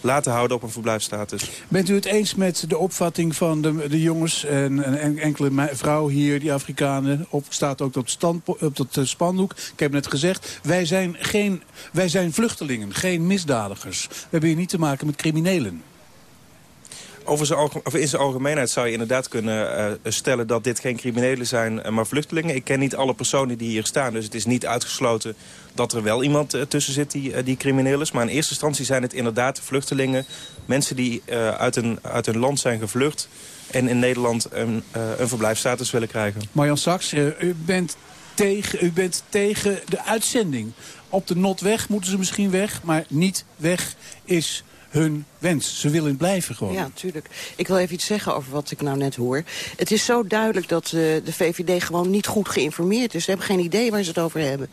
laten houden op een verblijfsstatus. Bent u het eens met de opvatting van de, de jongens en, en enkele vrouw hier, die Afrikanen, op, staat ook op, stand, op dat uh, spandoek. Ik heb net gezegd, wij zijn, geen, wij zijn vluchtelingen, geen misdadigers. We hebben hier niet te maken met criminelen. Over in zijn algemeenheid zou je inderdaad kunnen uh, stellen dat dit geen criminelen zijn, uh, maar vluchtelingen. Ik ken niet alle personen die hier staan, dus het is niet uitgesloten dat er wel iemand uh, tussen zit die, die crimineel is. Maar in eerste instantie zijn het inderdaad vluchtelingen. Mensen die uit, een, uit hun land zijn gevlucht en in Nederland een, een verblijfsstatus willen krijgen. Marjan Saks, u, bent tegen, u bent tegen de uitzending. Op de Notweg moeten ze misschien weg, maar niet weg is hun wens. Ze willen blijven gewoon. Ja, natuurlijk. Ik wil even iets zeggen over wat ik nou net hoor. Het is zo duidelijk dat uh, de VVD gewoon niet goed geïnformeerd is. Ze hebben geen idee waar ze het over hebben.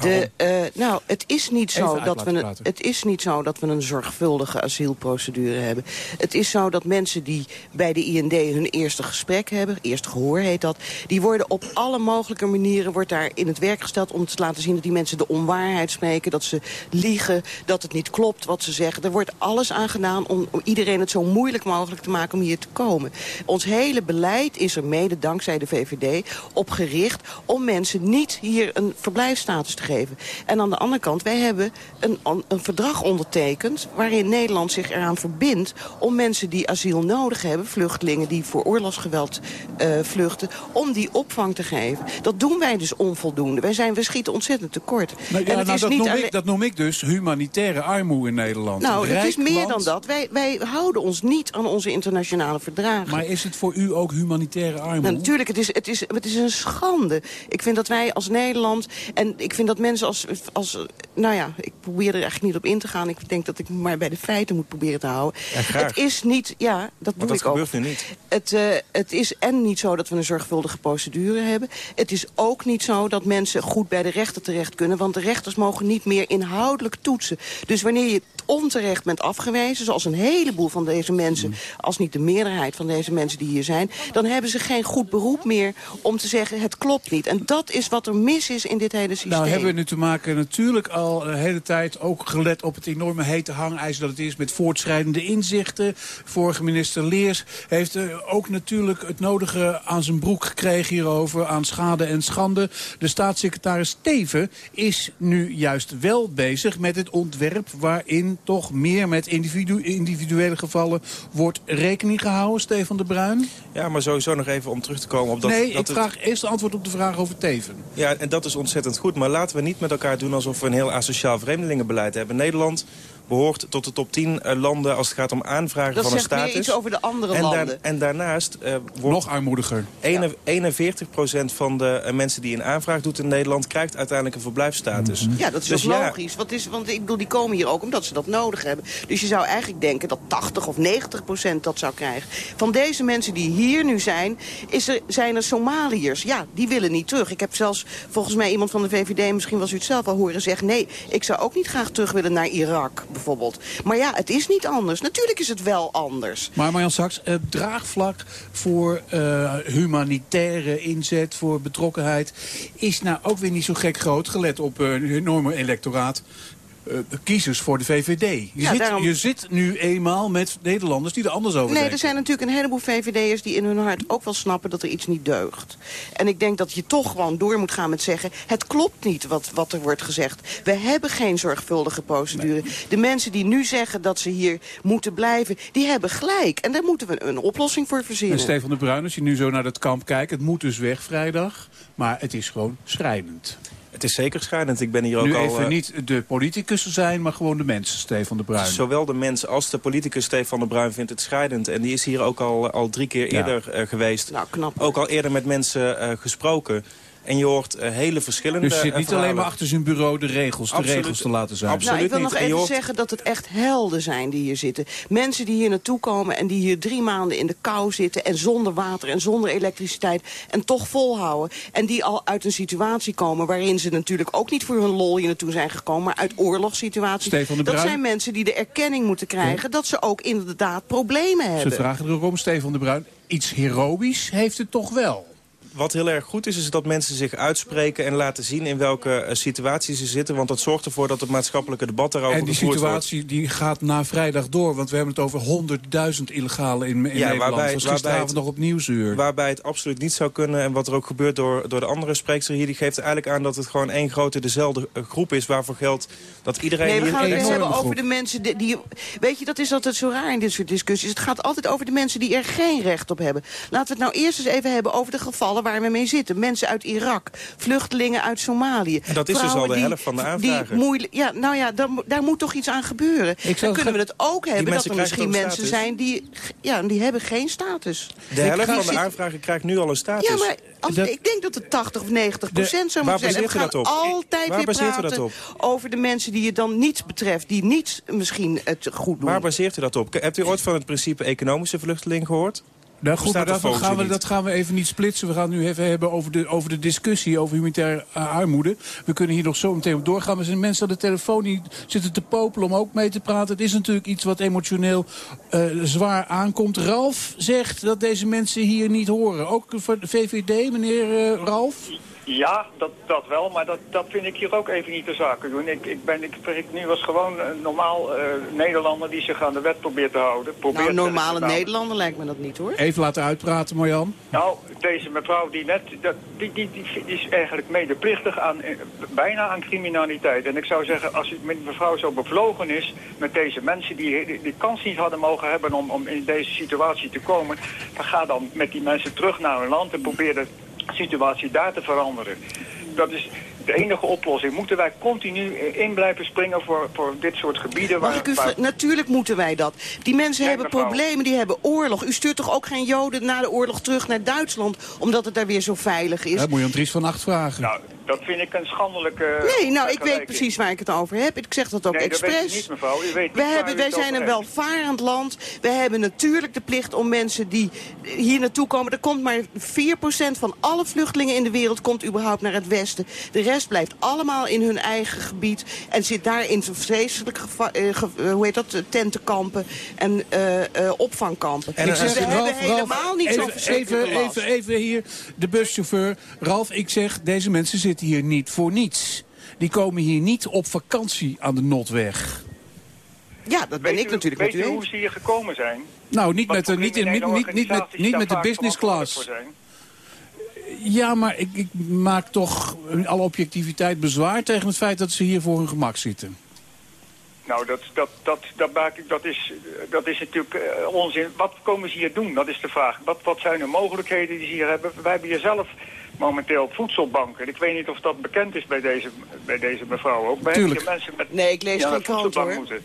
De, uh, nou, het is, niet zo dat we een, het is niet zo dat we een zorgvuldige asielprocedure hebben. Het is zo dat mensen die bij de IND hun eerste gesprek hebben... eerste gehoor heet dat... die worden op alle mogelijke manieren wordt daar in het werk gesteld... om te laten zien dat die mensen de onwaarheid spreken... dat ze liegen, dat het niet klopt wat ze zeggen. Er wordt alles aan gedaan om, om, iedereen het zo moeilijk mogelijk te maken om hier te komen. Ons hele beleid is er mede dankzij de VVD op gericht om mensen niet hier een verblijfsstatus te geven. En aan de andere kant, wij hebben een, een verdrag ondertekend waarin Nederland zich eraan verbindt om mensen die asiel nodig hebben, vluchtelingen die voor oorlogsgeweld uh, vluchten, om die opvang te geven. Dat doen wij dus onvoldoende. Wij, zijn, we schieten ontzettend tekort. Nou, ja, en nou, dat, noem ik, dat noem ik dus humanitaire armoede in Nederland. Nou, het is meer dan dat. Wij, wij houden ons niet aan onze internationale verdragen. Maar is het voor u ook humanitaire armoede? Nou, natuurlijk, het is, het, is, het is een schande. Ik vind dat wij als Nederland... en ik vind dat mensen als... als nou ja, ik probeer er eigenlijk niet op in te gaan. Ik denk dat ik maar bij de feiten moet proberen te houden. Ja, het is niet... Ja, dat doe dat ik ook. gebeurt nu niet. Het, uh, het is en niet zo dat we een zorgvuldige procedure hebben. Het is ook niet zo dat mensen goed bij de rechter terecht kunnen. Want de rechters mogen niet meer inhoudelijk toetsen. Dus wanneer je onterecht bent afgewezen... zoals een heleboel van deze mensen, mm. als niet de meerderheid van deze mensen die hier zijn... dan hebben ze geen goed beroep meer om te zeggen het klopt niet. En dat is wat er mis is in dit hele systeem. Nou hebben we nu te maken natuurlijk al de hele tijd... ook gelet op het enorme hete hangijs dat het is met voortschrijdende inzichten. Vorige minister Leers heeft ook natuurlijk het nodige aan zijn broek gekregen hierover... aan schade en schande. De staatssecretaris Steven is nu juist wel bezig met het ontwerp... waarin toch meer met individu individuele gevallen wordt rekening gehouden, Stefan de Bruin? Ja, maar sowieso nog even om terug te komen op dat... Nee, dat ik vraag eerst antwoord op de vraag over Teven. Ja, en dat is ontzettend goed. Maar laten we niet met elkaar doen alsof we een heel asociaal vreemdelingenbeleid hebben. Nederland behoort tot de top 10 uh, landen als het gaat om aanvragen dat van een status. Dat zegt iets over de andere en landen. Daar, en daarnaast uh, wordt... Nog armoediger. 41% van de uh, mensen die een aanvraag doet in Nederland... krijgt uiteindelijk een verblijfsstatus. Mm -hmm. Ja, dat is dus ook logisch. Wat is, want ik bedoel, die komen hier ook omdat ze dat nodig hebben. Dus je zou eigenlijk denken dat 80 of 90% dat zou krijgen. Van deze mensen die hier nu zijn, is er, zijn er Somaliërs. Ja, die willen niet terug. Ik heb zelfs volgens mij iemand van de VVD... misschien was u het zelf al horen zeggen... nee, ik zou ook niet graag terug willen naar Irak, Maar ja, het is niet anders. Natuurlijk is het wel anders. Maar Marjan Saks, het draagvlak voor uh, humanitaire inzet, voor betrokkenheid... is nou ook weer niet zo gek groot, gelet op een enorme electoraat uh, kiezers voor de VVD. Je, Ja, zit, daarom- je zit nu eenmaal met Nederlanders die er anders over Nee, denken. er zijn natuurlijk een heleboel VVD'ers die in hun hart ook wel snappen dat er iets niet deugt. En ik denk dat je toch gewoon door moet gaan met zeggen... het klopt niet wat, wat er wordt gezegd. We hebben geen zorgvuldige procedure. De mensen die nu zeggen dat ze hier moeten blijven, die hebben gelijk. En daar moeten we een oplossing voor verzinnen. En Stefan de Bruin, als je nu zo naar dat kamp kijkt... het moet dus weg vrijdag, maar het is gewoon schrijnend. Het is zeker schrijnend. Ik ben hier ook Nu al... even eh, niet de politicus te zijn, maar gewoon de mensen, Stefan de Bruin. Zowel de mens als de politicus Stefan de Bruin vindt het schrijdend. En die is hier ook al, al drie keer Ja. eerder eh, geweest. Nou, knap. Ook al eerder met mensen eh, gesproken. En je hoort eh, hele verschillende Dus je zit eh, niet alleen maar achter zijn bureau de regels, de regels te laten zijn. Absoluut. Nou, ik wil niet. nog even hoort- zeggen dat het echt helden zijn die hier zitten. Mensen die hier naartoe komen en die hier drie maanden in de kou zitten... en zonder water en zonder elektriciteit en toch volhouden. En die al uit een situatie komen waarin ze natuurlijk ook niet voor hun lol hier naartoe zijn gekomen... maar uit oorlogssituaties. Stefan de Dat zijn mensen die de erkenning moeten krijgen... dat ze ook inderdaad problemen Ze hebben. vragen er ook om, Stefan de Bruin. Iets heroïs heeft het toch wel? Wat heel erg goed is, is dat mensen zich uitspreken en laten zien in welke eh, situatie ze zitten. Want dat zorgt ervoor dat het maatschappelijke debat daarover En die wordt. situatie die gaat na vrijdag door. Want we hebben het over 100.000 illegalen in, in Ja, Nederland. waarbij- dat was waarbij gisteravond het- nog op Nieuwsuur. Waarbij het absoluut niet zou kunnen. En wat er ook gebeurt door, door de andere spreekster hier... die geeft eigenlijk aan dat het gewoon één grote dezelfde eh, groep is... waarvoor geldt dat iedereen Nee, we hier gaan het recht- hebben over de mensen die, die... Weet je, dat is altijd zo raar in dit soort discussies. Het gaat altijd over de mensen die er geen recht op hebben. Laten we het nou eerst eens even hebben over de gevallen waar we mee zitten. Mensen uit Irak, vluchtelingen uit Somalië. En dat is dus al de die- helft van de die aanvragen. moeilijk- ja, nou ja, daar, mo- daar moet toch iets aan gebeuren. Dan kunnen we het ook hebben dat er misschien mensen status? zijn die... Ja, die hebben geen status. De helft van de aanvragen krijgt nu al een status. Ja, maar als, ik denk dat het 80 of 90 procent zou moeten zijn. En we baseert u gaan dat op? altijd Waar weer praten dat op? over de mensen die het dan niet betreft. Die niet misschien het goed doen. Waar baseert u dat op? Hebt u ooit van het principe economische vluchteling gehoord? Nou goed, maar dat gaan we, dat gaan we even niet splitsen. We gaan nu even hebben over de, over de discussie over humanitaire uh, armoede. We kunnen hier nog zo meteen op doorgaan. Maar er zijn mensen aan de telefoon die zitten te popelen om ook mee te praten. Het is natuurlijk iets wat emotioneel eh, zwaar aankomt. Ralf zegt dat deze mensen hier niet horen. Ook voor de VVD, meneer eh, Ralf? Ja, dat, dat wel, maar dat, dat vind ik hier ook even niet de zaak doen. Ik, ik, ben, ik spreek nu als gewoon een normaal eh, Nederlander die zich aan de wet probeert te houden. Probeert Nou, normale. Nederlander lijkt me dat niet, hoor. Even laten uitpraten, Marjan. Nou, deze mevrouw die net, dat, die, die, die, die is eigenlijk medeplichtig aan, eh, bijna aan criminaliteit. En ik zou zeggen, als u met mevrouw zo bevlogen is met deze mensen die die, die kans niet hadden mogen hebben om, om in deze situatie te komen, dan ga dan met die mensen terug naar hun land en probeer de situatie daar te veranderen. Dat is de enige oplossing. Moeten wij continu in blijven springen voor, voor dit soort gebieden? Mag waar, ik u waar- Natuurlijk moeten wij dat. Die mensen Kijk, hebben mevrouw. problemen, die hebben oorlog. U stuurt toch ook geen Joden na de oorlog terug naar Duitsland... omdat het daar weer zo veilig is? Dat moet je aan Dries van Acht vragen. Nou, dat vind ik een schandelijke... Nee, nou, ik weet precies waar ik het over heb. Ik zeg dat ook Nee, dat weet expres. u niet, mevrouw. U weet niet waar hebben, wij zijn een welvarend land. We hebben natuurlijk de plicht om mensen die hier naartoe komen... er komt maar 4% van alle vluchtelingen in de wereld komt überhaupt naar het westen. De rest blijft allemaal in hun eigen gebied... en zit daar in vreselijke eh, eh, hoe heet dat, eh, tentenkampen en eh, eh, opvangkampen. En ik zeg, we hebben Ralf, helemaal Ralf, niet even, even, even hier, de buschauffeur. Ralf, ik zeg, deze mensen zitten hier niet voor niets. Die komen hier niet op vakantie aan de Notweg. Ja, dat ben Weet ik u- natuurlijk weet met u u eens. hoe ze hier gekomen zijn? Nou, niet met, de, niet, in, niet, niet, niet met, niet met de business class. Ja, maar ik, ik maak toch alle objectiviteit bezwaar tegen het feit dat ze hier voor hun gemak zitten. Nou, dat, dat, dat, dat, maak ik- dat, is, dat is natuurlijk eh, onzin. Wat komen ze hier doen? Dat is de vraag. Wat, wat zijn de mogelijkheden die ze hier hebben? Wij hebben hier zelf momenteel voedselbanken. Ik weet niet of dat bekend is bij deze, bij deze mevrouw ook. Hebben Tuurlijk. mensen met, Nee, ik lees geen de krant, voedselbank hoor. moeten.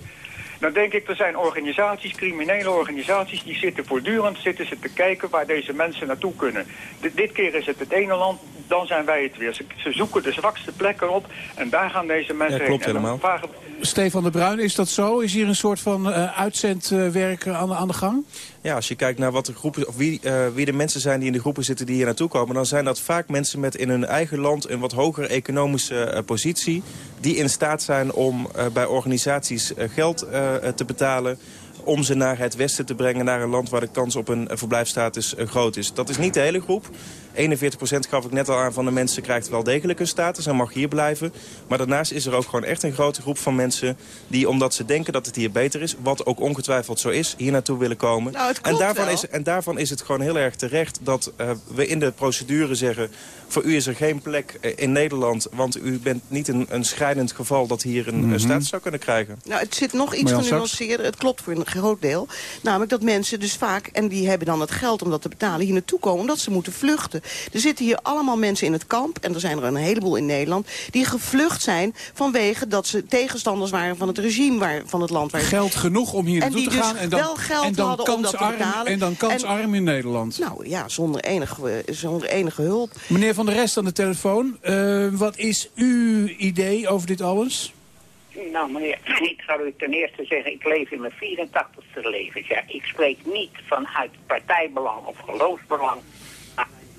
Dan denk ik, er zijn organisaties, criminele organisaties... die zitten voortdurend zitten ze te kijken waar deze mensen naartoe kunnen. Dit, dit keer is het het ene land, dan zijn wij het weer. Ze, ze zoeken de zwakste plekken op en daar gaan deze mensen Ja, klopt heen. Helemaal. vragen- Stefan de Bruin, is dat zo? Is hier een soort van eh, uitzendwerk aan, de- aan de gang? Ja, als je kijkt naar wat de groepen, of wie, eh, wie de mensen zijn die in de groepen zitten die hier naartoe komen... dan zijn dat vaak mensen met in hun eigen land een wat hogere economische eh, positie... die in staat zijn om eh, bij organisaties eh, geld eh, te betalen om ze naar het westen te brengen, naar een land waar de kans op een verblijfsstatus eh, groot is. Dat is niet de hele groep. 41% gaf ik net al aan van de mensen krijgt wel degelijk een status en mag hier blijven. Maar daarnaast is er ook gewoon echt een grote groep van mensen die, omdat ze denken dat het hier beter is, wat ook ongetwijfeld zo is, hier naartoe willen komen. Nou, het en, daarvan wel. is, en daarvan is het gewoon heel erg terecht dat eh, we in de procedure zeggen... voor u is er geen plek eh, in Nederland, want u bent niet een, een schrijnend geval dat hier een, een status zou kunnen krijgen. Nou, het zit nog iets genuanceerder. Het klopt voor een groot deel. Namelijk dat mensen dus vaak, en die hebben dan het geld om dat te betalen... hier naartoe komen omdat ze moeten vluchten. Er zitten hier allemaal mensen in het kamp, en er zijn er een heleboel in Nederland... die gevlucht zijn vanwege dat ze tegenstanders waren van het regime waar, van het land. Waar Geld genoeg om hier naartoe te dus gaan. En dan, wel geld en dan hadden om dat te betalen. En dan kansarm in Nederland. Nou ja, zonder enige, zonder enige hulp. Meneer Van der Rest aan de telefoon. eh, wat is uw idee over dit alles? Nou meneer, ik zal u ten eerste zeggen, ik leef in mijn 84ste levensjaar. Ik spreek niet vanuit partijbelang of geloofsbelang.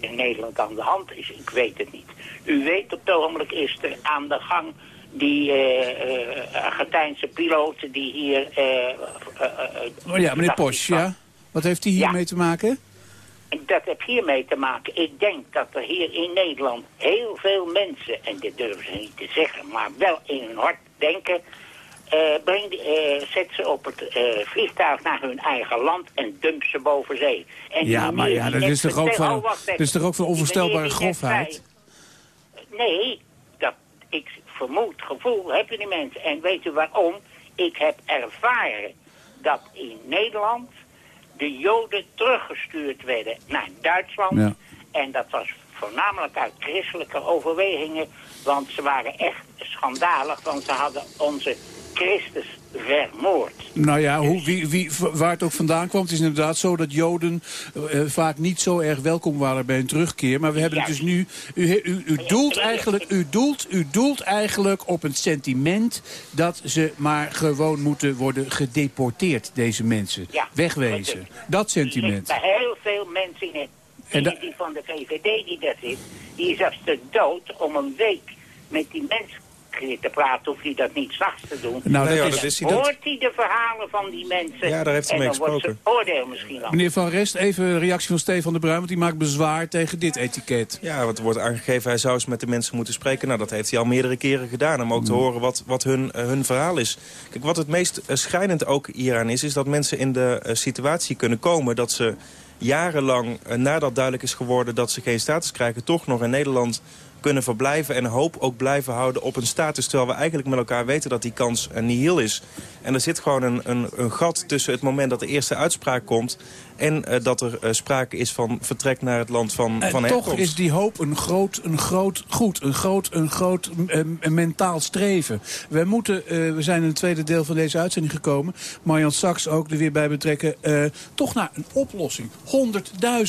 In Nederland aan de hand is, ik weet het niet. U weet op het ogenblik is er aan de gang die eh, Argentijnse piloten die hier... Oh ja, meneer Posch, ja. Wat heeft hij hiermee te maken? dat heeft hiermee te maken. Ik denk dat er hier in Nederland heel veel mensen, en dit durven ze niet te zeggen, maar wel in hun hart denken, breng, die- eh, zet ze op het eh, vliegtuig naar hun eigen land en dump ze boven zee. En Ja, maar ja, die dat is toch ook van, oh, wacht dat is toch ook van onvoorstelbare grofheid? zei- Nee, dat, ik vermoed, gevoel hebben die mensen. En weet u waarom? Ik heb ervaren dat in Nederland de Joden teruggestuurd werden naar Duitsland. Ja. En dat was voornamelijk uit christelijke overwegingen. Want ze waren echt schandalig, want ze hadden onze Christus vermoord. Nou ja, hoe, wie, wie, waar het ook vandaan kwam, het is inderdaad zo dat Joden eh, vaak niet zo erg welkom waren bij een terugkeer. Maar we hebben het dus nu, u, u, u, doelt eigenlijk, u, doelt, u doelt eigenlijk op een sentiment dat ze maar gewoon moeten worden gedeporteerd, deze mensen. Ja, Wegwezen. Dat sentiment. Bij heel veel mensen in En die, die van de VVD die daar zit, die is de dood om een week met die mensen te praten, hoeft hij dat niet s'nachts te doen. Nou, dat En is- dan dat is hij dat- hoort hij de verhalen van die mensen. Ja, daar heeft hij en mee dan wordt gesproken. zijn oordeel misschien al. Meneer Van Rest, even een reactie van Stefan de Bruin, want die maakt bezwaar tegen dit etiket. Ja, wat wordt aangegeven, hij zou eens met de mensen moeten spreken. Nou, dat heeft hij al meerdere keren gedaan, om ook te horen wat, wat hun, eh, hun verhaal is. Kijk, wat het meest eh, schrijnend ook hieraan is, is dat mensen in de eh, situatie kunnen komen dat ze jarenlang, nadat duidelijk is geworden dat ze geen status krijgen, toch nog in Nederland kunnen verblijven en hoop ook blijven houden op een status. Terwijl we eigenlijk met elkaar weten dat die kans uh, nihil is. En er zit gewoon een, een, een gat tussen het moment dat de eerste uitspraak komt... en uh, dat er uh, sprake is van vertrek naar het land van, en van toch herkomst. is die hoop een groot, een groot goed, een groot, een groot een mentaal streven. We, moeten, uh, we zijn in het tweede deel van deze uitzending gekomen. Marjan Saks ook er weer bij betrekken. Toch naar een oplossing.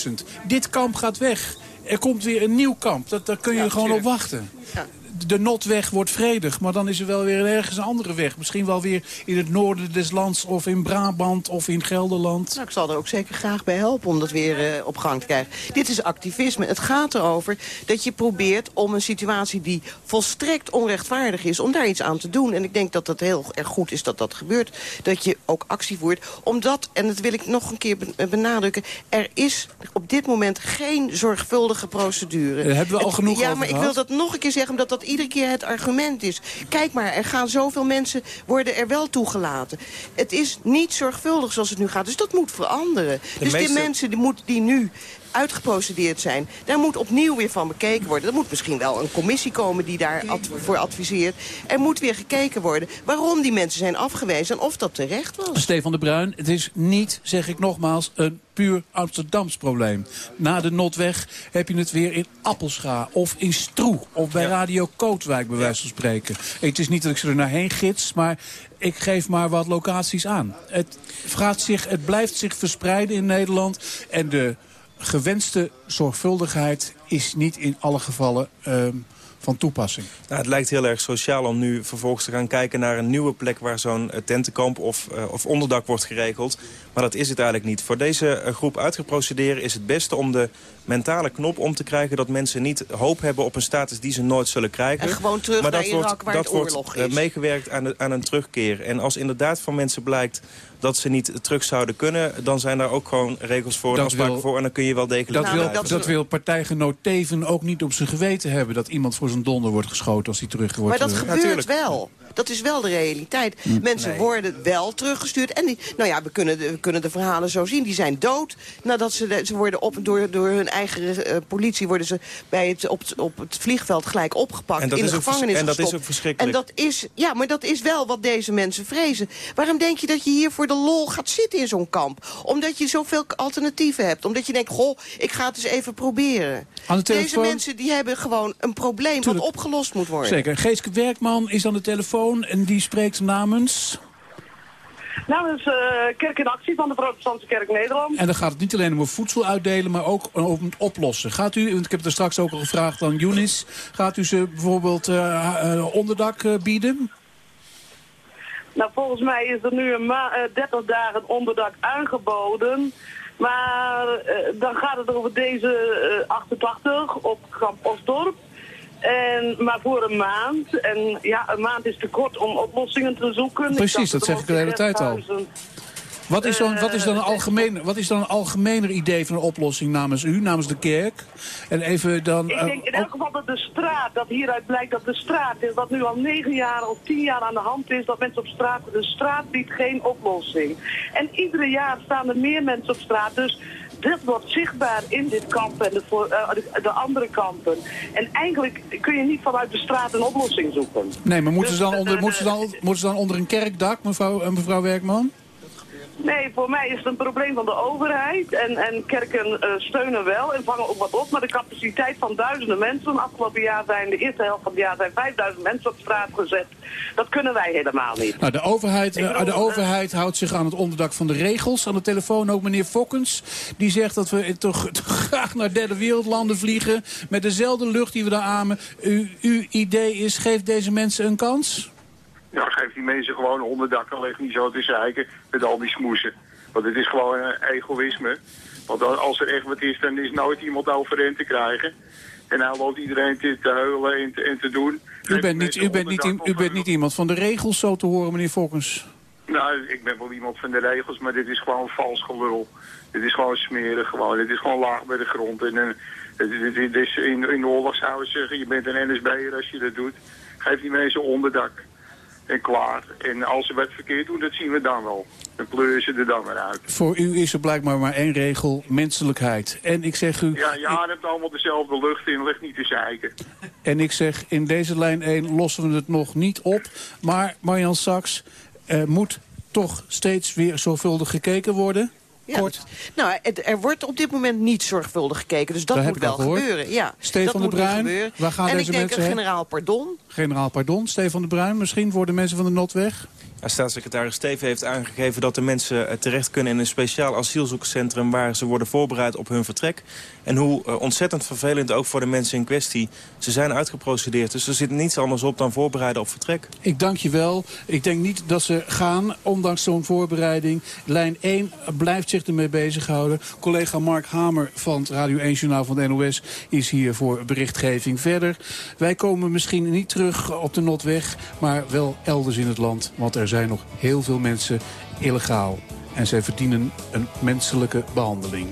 100.000. Dit kamp gaat weg. Er komt weer een nieuw kamp. Dat, daar kun je ja, gewoon tuurlijk. op wachten. Ja. De Notweg wordt vredig, maar dan is er wel weer ergens een andere weg. Misschien wel weer in het noorden des lands of in Brabant of in Gelderland. Nou, ik zal er ook zeker graag bij helpen om dat weer uh, op gang te krijgen. Dit is activisme. Het gaat erover dat je probeert om een situatie die volstrekt onrechtvaardig is... om daar iets aan te doen. En ik denk dat dat heel erg goed is dat dat gebeurt. Dat je ook actie voert. Omdat, en dat wil ik nog een keer benadrukken... er is op dit moment geen zorgvuldige procedure. Daar hebben we al genoeg Ja, maar ik wil dat nog een keer zeggen... omdat dat iedere keer het argument is. Kijk maar, er gaan zoveel mensen worden er wel toegelaten. Het is niet zorgvuldig zoals het nu gaat. Dus dat moet veranderen. De dus meeste... die mensen die, moet, die nu uitgeprocedeerd zijn... daar moet opnieuw weer van bekeken worden. Er moet misschien wel een commissie komen die daarvoor voor adviseert. Er moet weer gekeken worden waarom die mensen zijn afgewezen... en of dat terecht was. Stefan de Bruin, het is niet, zeg ik nogmaals, een puur Amsterdams probleem. Na de Notweg heb je het weer in Appelscha of in Stroe... of bij ja. Radio Kootwijk, bij wijze van spreken. Het is niet dat ik ze er naar heen gids, maar ik geef maar wat locaties aan. Het, gaat zich, het blijft zich verspreiden in Nederland en de gewenste zorgvuldigheid is niet in alle gevallen ehm, van toepassing. Nou, het lijkt heel erg sociaal om nu vervolgens te gaan kijken naar een nieuwe plek... waar zo'n eh, tentenkamp of, uh, of onderdak wordt geregeld. Maar dat is het eigenlijk niet. Voor deze uh, groep uitgeprocederen is het beste om de mentale knop om te krijgen... dat mensen niet hoop hebben op een status die ze nooit zullen krijgen. En gewoon terug maar naar dat Irak wordt, waar dat wordt uh, meegewerkt aan, de, aan een terugkeer. En als inderdaad van mensen blijkt dat ze niet terug zouden kunnen... dan zijn daar ook gewoon regels voor en Dat afspraken wil- voor... en dan kun je wel degelijk Dat, wil, dat, wil partijgenoot Teven ook niet op zijn geweten hebben... dat iemand voor zijn donder wordt geschoten als hij terug wordt. Maar dat eh, gebeurt wel. Dat is wel de realiteit. Mensen Nee. worden wel teruggestuurd. En die, nou ja, we kunnen, de, we kunnen de verhalen zo zien. Die zijn dood. Nadat ze, de- ze worden op, door, door hun eigen eh, politie worden ze bij het, op, het- op het vliegveld gelijk opgepakt. En dat in de gevangenis en dat is ook verschrikkelijk. En dat is, ja, maar dat is wel wat deze mensen vrezen. Waarom denk je dat je hier voor de lol gaat zitten in zo'n kamp? Omdat je zoveel alternatieven hebt. Omdat je denkt, goh, ik ga het eens even proberen. Aan de Deze mensen die hebben gewoon een probleem Tuurlijk. wat opgelost moet worden. Zeker. Geeske Werkman is aan de telefoon en die spreekt namens... Namens eh Kerk in Actie van de Protestantse Kerk Nederland. En dan gaat het niet alleen om voedsel uitdelen, maar ook om het oplossen. Gaat u, want ik heb het er straks ook al gevraagd aan Younis... gaat u ze bijvoorbeeld eh, eh, onderdak eh, bieden? Nou, volgens mij is er nu een ma- eh, 30 dagen onderdak aangeboden. Maar eh, dan gaat het over deze eh, 88 op Kamp Osdorp. En, maar voor een maand. En ja, een maand is te kort om oplossingen te zoeken. Precies, dat er zeg ik de hele tijd al. 3000. Wat is, dan, wat, is dan een Eh, algemeen, wat is dan een algemener idee van een oplossing namens u, namens de kerk? En even dan... Ik eh, denk in elk geval dat de straat, dat hieruit blijkt dat de straat is, wat nu al negen jaar of tien jaar aan de hand is, dat mensen op straat, de straat biedt geen oplossing. En iedere jaar staan er meer mensen op straat, dus dit wordt zichtbaar in dit kamp en de, voor, eh, de, de andere kampen. En eigenlijk kun je niet vanuit de straat een oplossing zoeken. nee, maar moeten ze, Dus, dan onder, moeten, ze dan, moeten ze dan onder een kerkdak, mevrouw, mevrouw Werkman? Nee, voor mij is het een probleem van de overheid. En, en kerken eh, steunen wel en vangen ook wat op. Maar de capaciteit van duizenden mensen, afgelopen jaar zijn de eerste helft van het jaar zijn 5000 mensen op straat gezet. Dat kunnen wij helemaal niet. Nou, de overheid, eh, bedoel, de eh, overheid houdt zich aan het onderdak van de regels. Aan de telefoon ook meneer Fokkens. Die zegt dat we toch, toch graag naar derde wereldlanden vliegen. Met dezelfde lucht die we daar amen. U, uw idee is, geef deze mensen een kans? Ja, geef die mensen gewoon onderdak en leg niet zo te zeiken met al die smoesen. Want het is gewoon een egoïsme. Want als er echt wat is, dan is nooit iemand overeind te krijgen. En dan loopt iedereen te, te heulen en te, en te doen. U bent, niet, u, bent niet, u bent niet iemand van de regels, zo te horen, meneer Fokkens. Nou, ik ben wel iemand van de regels, maar dit is gewoon vals gelul. Dit is gewoon smerig gewoon. Dit is gewoon laag bij de grond. En, eh, het, het- het is in, in de oorlog zouden ze zeggen, je bent een NSB'er als je dat doet. Geef die mensen onderdak. En klaar. En als ze wat verkeerd doen, dat zien we dan wel. Dan pleuren ze er dan maar uit. Voor u is er blijkbaar maar één regel, menselijkheid. En ik zeg u, Ja, je ademt allemaal dezelfde lucht in, ligt niet te zeiken. en ik zeg in deze lijn 1 lossen we het nog niet op. Maar Marjan Saks, er moet toch steeds weer zorgvuldig gekeken worden. Ja. Kort. Nou, het- er wordt op dit moment niet zorgvuldig gekeken. Dus dat moet ik wel gehoord. gebeuren. Ja, Stefan dat de Bruin, gebeuren. waar gaan en deze ik denk mensen een heen? generaal pardon. Generaal Pardon, Stefan de Bruin, misschien voor de mensen van de Notweg. Ja, Staatssecretaris Steven heeft aangegeven dat de mensen eh, terecht kunnen in een speciaal asielzoekerscentrum waar ze worden voorbereid op hun vertrek. En hoe eh, ontzettend vervelend ook voor de mensen in kwestie. Ze zijn uitgeprocedeerd, dus er zit niets anders op dan voorbereiden op vertrek. Ik dank je wel. Ik denk niet dat ze gaan, ondanks zo'n voorbereiding. Lijn 1 blijft zich ermee bezighouden. Collega Mark Hamer van het Radio 1 Journaal van de NOS is hier voor berichtgeving verder. Wij komen misschien niet terug op de Notweg, maar wel elders in het land. Want er zijn nog heel veel mensen illegaal. En zij verdienen een menselijke behandeling.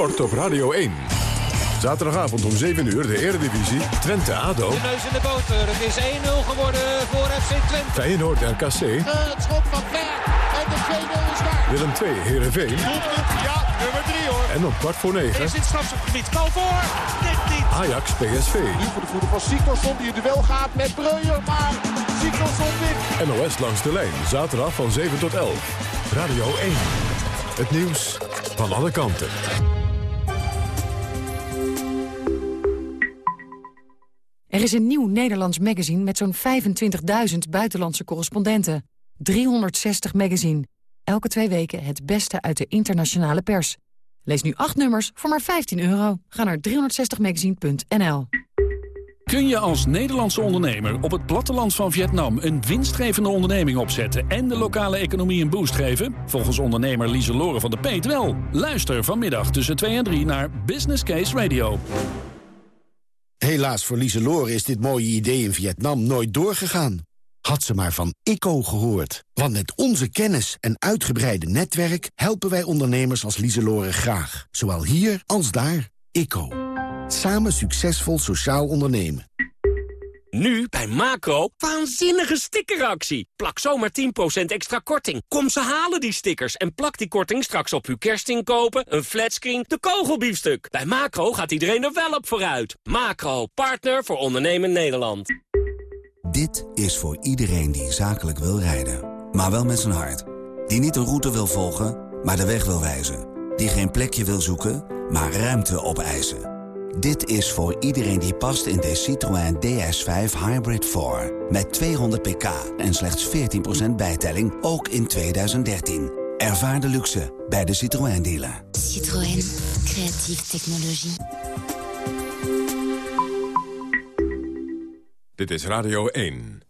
Sport op Radio 1. Zaterdagavond om 7 uur de Eredivisie Twente-Ado. De neus in de boter. Het is 1-0 geworden voor FC Twente. Feyenoord-RKC. Het schot van Ver. En de 2-0 is daar. Willem II Heerenveen. Ja, nummer 3 hoor. En op kwart voor 9 Is dit strafschopgebied. Bal voor. Dit niet. Ajax PSV. Nu voor de voeten van Siktorsson die het duel gaat met Breuer. Maar Siktorsson wint. NOS langs de lijn. Zaterdag van 7 tot 11. Radio 1. Het nieuws van alle kanten. Er is een nieuw Nederlands magazine met zo'n 25.000 buitenlandse correspondenten. 360 magazine. Elke twee weken het beste uit de internationale pers. Lees nu acht nummers voor maar 15 euro. Ga naar 360magazine.nl. Kun je als Nederlandse ondernemer op het platteland van Vietnam... een winstgevende onderneming opzetten en de lokale economie een boost geven? Volgens ondernemer Lieselore van de Peet wel. Luister vanmiddag tussen 2 en 3 naar Business Case Radio. Helaas voor Lieselore is dit mooie idee in Vietnam nooit doorgegaan. Had ze maar van ICO gehoord. Want met onze kennis en uitgebreide netwerk... helpen wij ondernemers als Lieselore graag. Zowel hier als daar. ICO. Samen succesvol sociaal ondernemen. Nu bij Macro, waanzinnige stickeractie. Plak zomaar 10% extra korting. Kom ze halen die stickers en plak die korting straks op uw kerstinkopen, een flatscreen, de kogelbiefstuk. Bij Macro gaat iedereen er wel op vooruit. Macro, partner voor ondernemen Nederland. Dit is voor iedereen die zakelijk wil rijden, maar wel met zijn hart. Die niet een route wil volgen, maar de weg wil wijzen. Die geen plekje wil zoeken, maar ruimte opeisen. Dit is voor iedereen die past in de Citroën DS5 Hybrid 4. Met 200 pk en slechts 14% bijtelling, ook in 2013. Ervaar de luxe bij de Citroën dealer. Citroën, creatieve technologie. Dit is Radio 1.